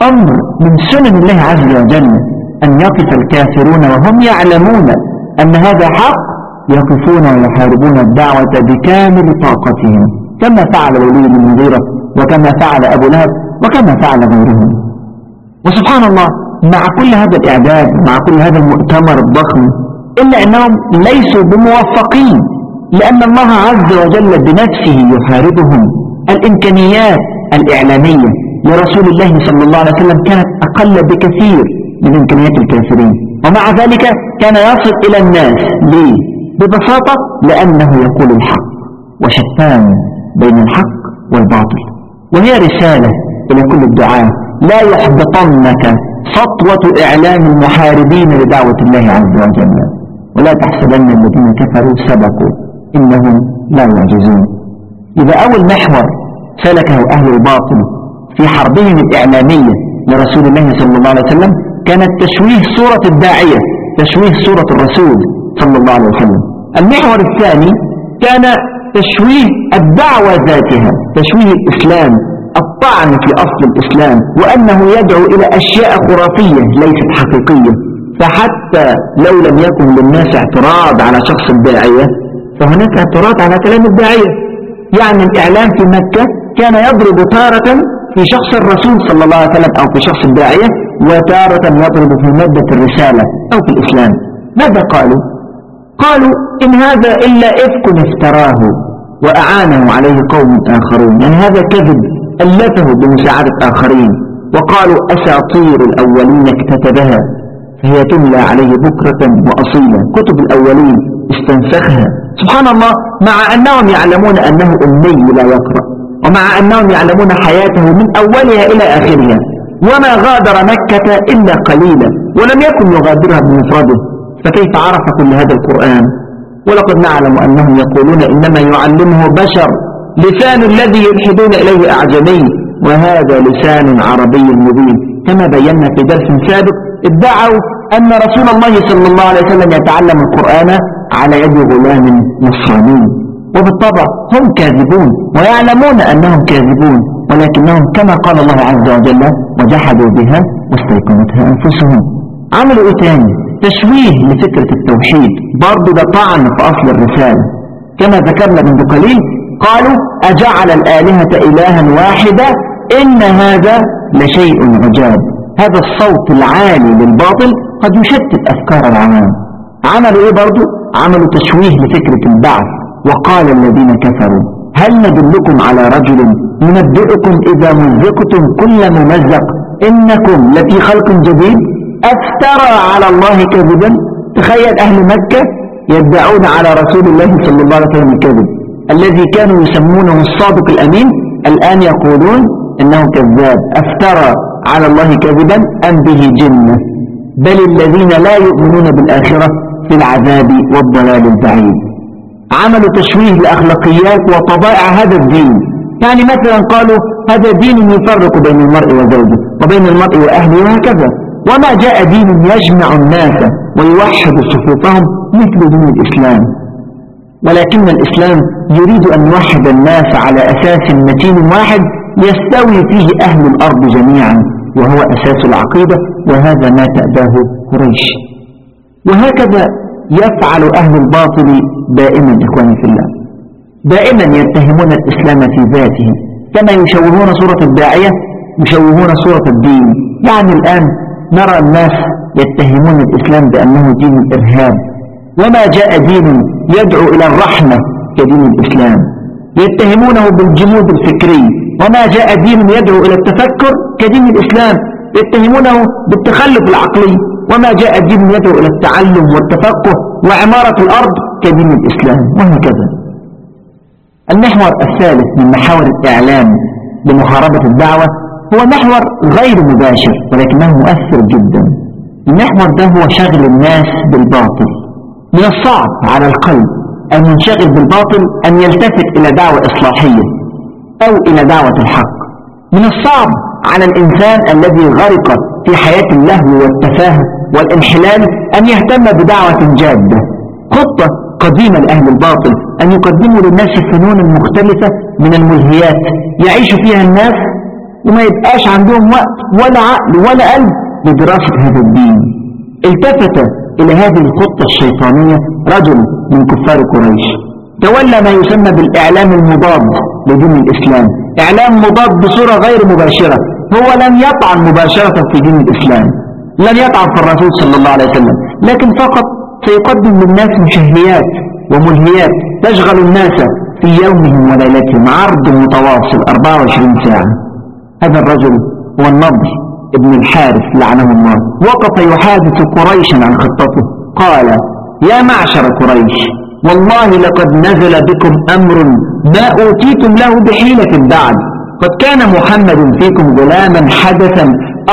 أمر من سنن الله عز وجل أن يقف الكافرون وهم يعلمون أن هذا حق يقفون ويحاربون الدعوة بكامل طاقتهم كما فعل الولي بن المغيرة وكما فعل أبو لهب وكما فعل غيرهم. وسبحان الله مع كل هذا الإعداد مع كل هذا المؤتمر الضخم إلا أنهم ليسوا بموفقين. لأن الله عز وجل بنفسه يحاربهم. الإمكانيات الإعلامية لرسول الله صلى الله عليه وسلم كانت أقل بكثير من إمكانيات الكافرين. ومع ذلك كان يصل إلى الناس ليه؟ ببساطة لأنه يقول الحق وشتان بين الحق والباطل. وهي رسالة إلى كل الدعاء لا يحبطنك سطوة إعلام المحاربين لدعوة الله عز وجل. ولا تحسبن الذين كفروا سبقوا. إنهم لا يعجزون. إذا أول محور سلكه أهل الباطل في حربهم الإعلامية لرسول الله صلى الله عليه وسلم كانت تشويه صورة الداعية تشويه صورة الرسول صلى الله عليه وسلم. المحور الثاني كان تشويه الدعوة ذاتها تشويه الإسلام الطعن في أصل الإسلام وأنه يدعو إلى أشياء خرافية ليست حقيقية. فحتى لو لم يكن للناس اعتراض على شخص الداعية فهناك اعتراض على كلام الداعية. يعني الإعلام في مكة كان يضرب تارة في شخص الرسول صلى الله عليه وسلم أو في شخص الداعية وتارة يضرب في مادة الرسالة أو في الإسلام. ماذا قالوا؟ قالوا إن هذا إلا إفك افتراه وأعانه عليه قوم آخرون. يعني هذا كذب ألفه بمساعدة آخرين. وقالوا أساطير الأولين اكتتبها فهي تملى عليه بكرة وأصيلا. كتب الأولين استنسخها. سبحان الله مع أنهم يعلمون أنه أمي لا يقرأ ومع أنهم يعلمون حياته من أولها إلى آخرها. وما غادر مكة إلا قليلا ولم يكن يغادرها بمفرده. فكيف عرف كل هذا القرآن؟ ولقد نعلم أنهم يقولون إنما يعلمه بشر لسان الذي يلحدون إليه أعجمي. وهذا لسان عربي مبين. كما بينا في درس سابق ادعوا أن رسول الله صلى الله عليه وسلم يتعلم القرآن على يد غلام نصراني. وبالطبع هم كاذبون ويعلمون أنهم كاذبون ولكنهم كما قال الله عز وجل وجحدوا بها واستيقنتها أنفسهم. عملوا إيه تاني؟ تشويه لفكرة التوحيد برضو ده طعن في أصل الرسالة. كما ذكرنا منذ قليل قالوا أجعل الآلهة إلها واحدة إن هذا لشيء عجاب. هذا الصوت العالي للباطل قد يشتت أفكار العوام عملوا إيه برضو؟ عملوا تشويه لفكرة البعث وقال الذين كفروا هل ندلكم على رجل ينبئكم إذا مزقتم كل ممزق؟ إنكم لفي خلق جديد. أفترى على الله كذبا. تخيل أهل مكة يدعون على رسول الله صلى الله عليه وسلم الكذب. الذي كانوا يسمونه الصادق الأمين الآن يقولون إنه كذاب. أفترى على الله كذبا أم به جنة؟ بل الذين لا يؤمنون بالآخرة في العذاب والضلال البعيد. عملوا تشويه لأخلاقيات وطبائع هذا الدين. يعني مثلا قالوا هذا دين يفرق بين المرء وزوجه وبين المرء وأهله وهكذا. وما جاء دين يجمع الناس ويوحد صفوفهم مثل دين الإسلام. ولكن الإسلام يريد أن يوحد الناس على أساس متين واحد يستوي فيه أهل الأرض جميعا. وهو أساس العقيدة وهذا ما تأباه قريش. وهكذا يفعل أهل الباطل دائما إخواني في الله. دائما يتهمون الإسلام في ذاته. كما يشوهون صورة الداعية يشوهون صورة الدين. يعني الآن نرى الناس يتهمون الإسلام بأنه دين الإرهاب. وما جاء دين يدعو إلى الرحمة كدين الإسلام. يتهمونه بالجمود الفكري وما جاء دين يدعو إلى التفكر كدين الإسلام يتهمونه بالتخلف العقلي. وما جاء دين يدعو إلى التعلم والتفقه وعمارة الأرض كدين الإسلام. وهكذا. المحور الثالث من محاور الإعلام لمحاربة الدعوة هو محور غير مباشر ولكنه مؤثر جدا. المحور ده هو شغل الناس بالباطل. من الصعب على القلب المنشغل بالباطل أن يلتفت إلى دعوة إصلاحية. أو إلى دعوة الحق. من الصعب على الإنسان الذي غرق في حياة اللهو والتفاهة والانحلال أن يهتم بدعوة جادة. خطة قديمة لأهل الباطل أن يقدموا للناس فنون مختلفة من الملهيات. يعيش فيها الناس وما يبقاش عندهم وقت ولا عقل ولا قلب لدراسة هذا الدين. التفت إلى هذه الخطة الشيطانية رجل من كفار قريش. تولى ما يسمى بالإعلام المضاد لدين الإسلام. إعلام مضاد بصورة غير مباشرة. هو لم يطعن مباشرة في دين الإسلام. لن يطعن في الرسول صلى الله عليه وسلم. لكن فقط سيقدم للناس مشهيات وملهيات تشغل الناس في يومهم وليلتهم. عرض متواصل 24 ساعة. هذا الرجل هو النضر ابن الحارث لعنه الله. وقف يحادث قريشا عن خطته. قال يا معشر قريش والله لقد نزل بكم أمر ما أوتيتم له بحيلة بعد. قد كان محمد فيكم غلاما حدثا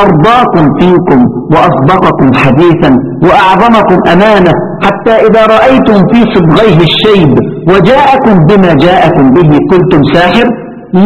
أرضاكم فيكم وأصدقكم حديثا وأعظمكم أمانة حتى إذا رأيتم في صبغيه الشيب وجاءكم بما جاءكم به قلتم ساحر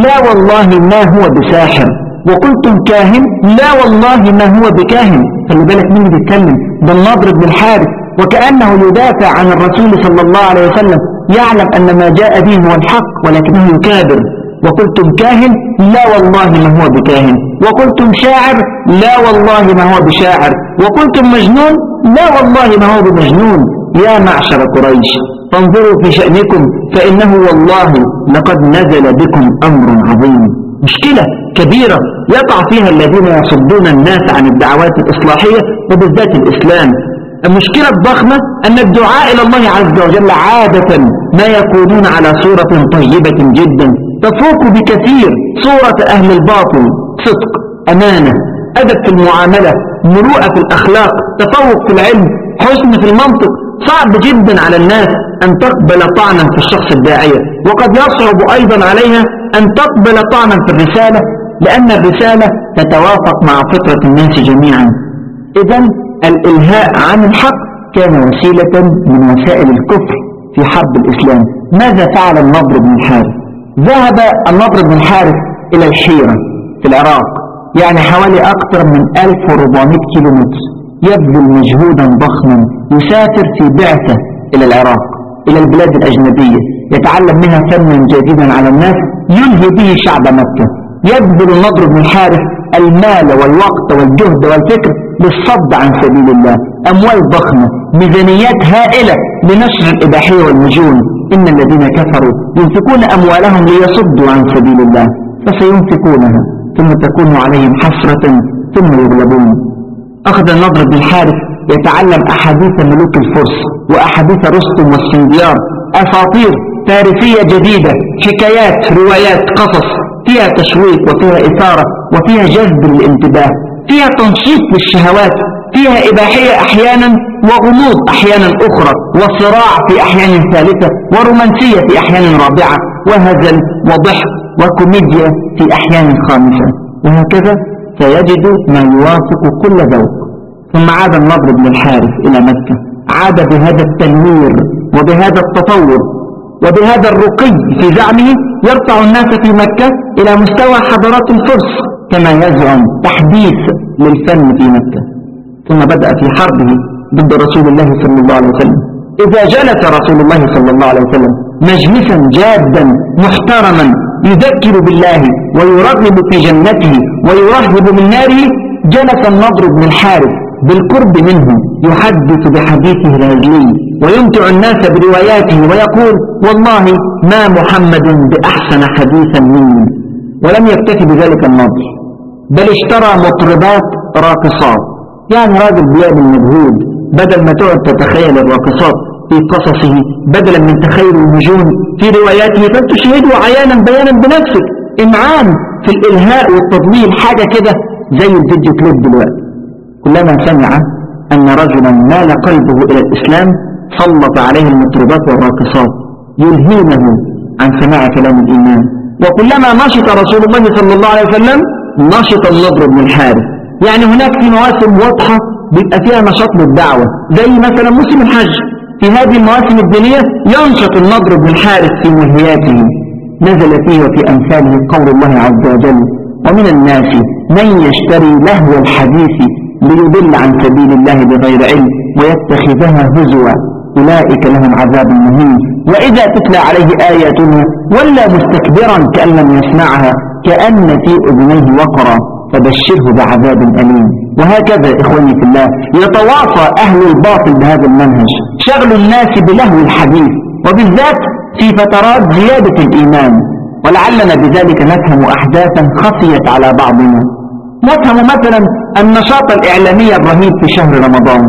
لا والله ما هو بساحر. وقلتم كاهن لا والله ما هو بكاهن. خلي بالك مين بيتكلم ده النضر بن الحارث. وكأنه يدافع عن الرسول صلى الله عليه وسلم. يعلم أن ما جاء به هو الحق ولكنه يكابر وقلتم كاهن؟ لا والله ما هو بكاهن. وقلتم شاعر؟ لا والله ما هو بشاعر. وقلتم مجنون؟ لا والله ما هو بمجنون. يا معشر قريش فانظروا في شأنكم فإنه والله لقد نزل بكم أمر عظيم. مشكلة كبيرة يقع فيها الذين يصدون الناس عن الدعوات الإصلاحية وبالذات الإسلام. المشكلة الضخمة أن الدعاء إلى الله عز وجل عادة ما يكونون على صورة طيبة جدا تفوق بكثير صورة أهل الباطل. صدق أمانة أدب في المعاملة مروءة في الأخلاق تفوق في العلم حسن في المنطق. صعب جدا على الناس أن تقبل طعنا في الشخص الداعية. وقد يصعب أيضا عليها أن تقبل طعنا في الرسالة لأن الرسالة تتوافق مع فطرة الناس جميعا. إذا الإلهاء عن الحق كان وسيلة من وسائل الكفر في حرب الإسلام. ماذا فعل النضر بن الحارث؟ ذهب النضر بن الحارث إلى الحيرة في العراق يعني حوالي أكثر من 1400 كيلومتر يبذل مجهودا ضخما يسافر في بعثة إلى العراق إلى البلاد الأجنبية يتعلم منها فنا جديدا على الناس يلهي به شعب مكة. يبذل النضر بن الحارث المال والوقت والجهد والفكر للصد عن سبيل الله. أموال ضخمة ميزانيات هائلة لنشر الإباحية والمجون إن الذين كفروا ينفقون أموالهم ليصدوا عن سبيل الله فسينفقونها ثم تكون عليهم حسرة ثم يغلبون. أخذ النضر بن الحارث يتعلم أحاديث ملوك الفرس وأحاديث رستم والسنديار أساطير تاريخية جديدة حكايات روايات قصص. فيها تشويق وفيها إثارة وفيها جذب للانتباه فيها تنشيط للشهوات فيها إباحية أحيانا وغموض أحيانا أخرى وصراع في أحيان ثالثة ورومانسية في أحيان رابعة وهزل وضحك وكوميديا في أحيان خامسة. وهكذا سيجد ما يوافق كل ذوق. ثم عاد النضر بن الحارث إلى مكة عاد بهذا التنوير وبهذا التطور وبهذا الرقي في زعمه يرفع الناس في مكة إلى مستوى حضارات الفرس كما يزعم تحديث للفن في مكة. ثم بدأ في حربه ضد رسول الله صلى الله عليه وسلم. إذا جلس رسول الله صلى الله عليه وسلم مجلسا جادا محترما يذكر بالله ويرغب في جنته ويرهب من ناره جلس النضر بن الحارث بالقرب منه يحدث بحديثه الهزلي ويمتع الناس برواياته ويقول والله ما محمد بأحسن حديثا مني ولم يكتفي بذلك النضر بل اشترى مطربات راقصات. يعني راجل بيعمل مجهود بدل ما تقعد تتخيل الراقصات في قصصه بدلا من تخيل النجوم في رواياته فلتشهده عيانا بيانا بنفسك. إمعان في الإلهاء والتضليل حاجة كده زي الفيديو كليب دلوقتي. كلما سمع أن رجلا مال قلبه إلى الإسلام سلط عليه المطربات والراقصات يلهينه عن سماع كلام الإيمان. وكلما نشط رسول الله صلى الله عليه وسلم نشط النضر بن الحارث. يعني هناك في مواسم واضحة بيبقى فيها نشاط للدعوة. زي مثلا موسم الحج. في هذه المواسم الدينية ينشط النضر بن الحارث في ملهياته نزل فيه وفي أمثاله قول الله عز وجل ومن الناس من يشتري لهو الحديث ليضل عن سبيل الله بغير علم ويتخذها هزوا. أولئك لهم عذاب مهين. وإذا تتلى عليه آياتنا ولا مستكبرا كأن لم يسمعها كأن في أذنيه وقرا فبشره بعذاب أليم. وهكذا إخواني في الله يتواصى أهل الباطل بهذا المنهج. شغل الناس بلهو الحديث وبالذات في فترات زيادة الإيمان. ولعلنا بذلك نفهم أحداثا خفيت على بعضنا. نفهم مثلا النشاط الإعلامي الرهيب في شهر رمضان.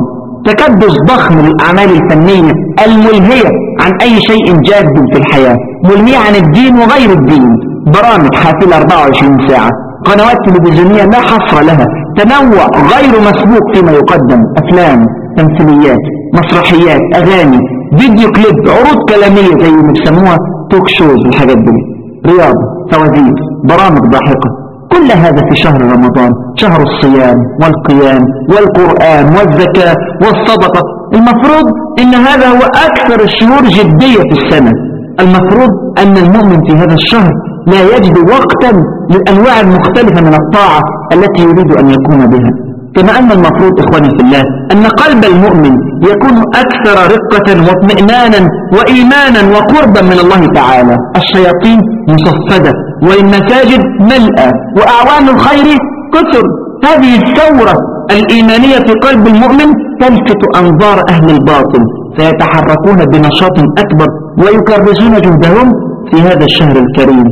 تكدس ضخم للأعمال الفنية الملهية عن أي شيء جاد في الحياة ملهية عن الدين وغير الدين. برامج حافلة 24 ساعة قنوات تلفزيونية لا حصر لها تنوع غير مسبوق فيما يقدم أفلام تمثيليات مسرحيات أغاني فيديو كليب عروض كلامية زي ما بيسموها توك شوز والحاجات دي. رياضة فوازير برامج ضاحكة كل هذا في شهر رمضان شهر الصيام والقيام والقرآن والزكاة والصدقة. المفروض إن هذا هو أكثر الشهور جدية في السنة. المفروض أن المؤمن في هذا الشهر لا يجد وقتا للأنواع المختلفة من الطاعة التي يريد أن يكون بها. كما أن المفروض إخواني في الله أن قلب المؤمن يكون أكثر رقة واطمئنانا وإيمانا وقربا من الله تعالى. الشياطين مصفدة والمساجد ملأة وأعوان الخير كثر هذه الثورة الإيمانية في قلب المؤمن تلفت أنظار أهل الباطل فيتحركون بنشاط أكبر ويكرسون جهدهم في هذا الشهر الكريم.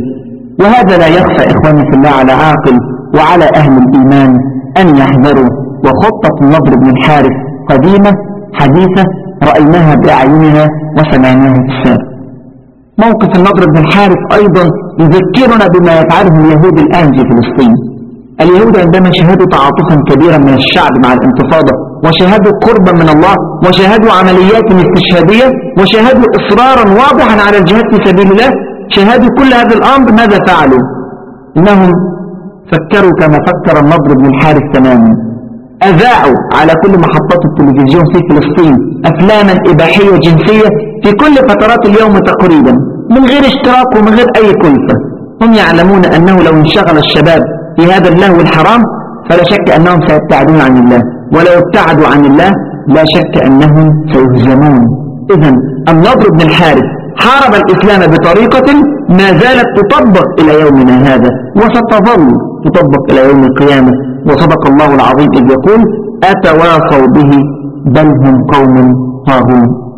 وهذا لا يخفى إخواني في الله على عاقل وعلى أهل الإيمان أن يحذروا. وخطة النضر بن الحارث قديمة حديثة رأيناها بأعيننا وسمعناها في السابق. موقف النضر بن الحارث أيضا يذكرنا بما يفعله اليهود الآن في فلسطين. اليهود عندما شهدوا تعاطفا كبيرا من الشعب مع الانتفاضة وشهدوا قربا من الله وشهدوا عمليات استشهادية وشهدوا إصرارا واضحا على الجهاد في سبيل الله شهدوا كل هذا الأمر ماذا فعلوا؟ إنهم فكروا كما فكر النضر بن الحارث تماما. أذاعوا على كل محطات التلفزيون في فلسطين أفلاما إباحية جنسية في كل فترات اليوم تقريبا من غير اشتراك ومن غير أي كلفة. هم يعلمون أنه لو انشغل الشباب في هذا اللهو الحرام فلا شك أنهم سيبتعدون عن الله. ولو ابتعدوا عن الله لا شك أنهم سيهزمون. إذا النضر بن الحارث حارب الإسلام بطريقة ما زالت تطبق إلى يومنا هذا وستظل تطبق إلى يوم القيامة. وصدق الله العظيم إذ يقول أتواصوا به بل هم قوم طاغون.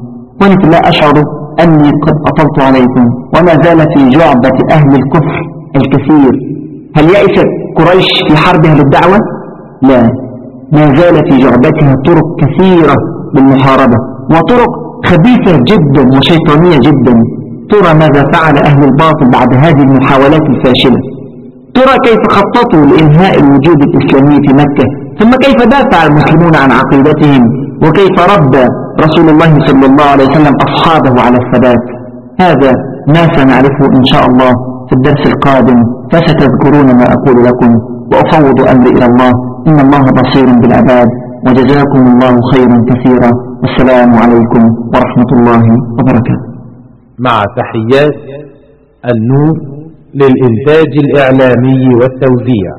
ونت لا أشعر أني قد أطلت عليكم وما زال في جعبة أهل الكفر الكثير. هل يأست قريش في حربها للدعوة؟ لا. ما زال في جعبتها طرق كثيرة للمحاربة وطرق خبيثة جدا وشيطانية جدا. ترى ماذا فعل أهل الباطل بعد هذه المحاولات الفاشلة؟ ترى كيف خططوا لإنهاء الوجود الإسلامي في مكة؟ ثم كيف دافع المسلمون عن عقيدتهم؟ وكيف رد رسول الله صلى الله عليه وسلم أصحابه على الثبات؟ هذا ما سنعرفه إن شاء الله في الدرس القادم فستذكرون ما أقول لكم وأفوض أمري إلى الله. إن الله بصير بالعباد وجزاكم الله خيرا كثيرا. والسلام عليكم ورحمة الله وبركاته. مع تحيات النور للإنتاج الإعلامي والتوزيع.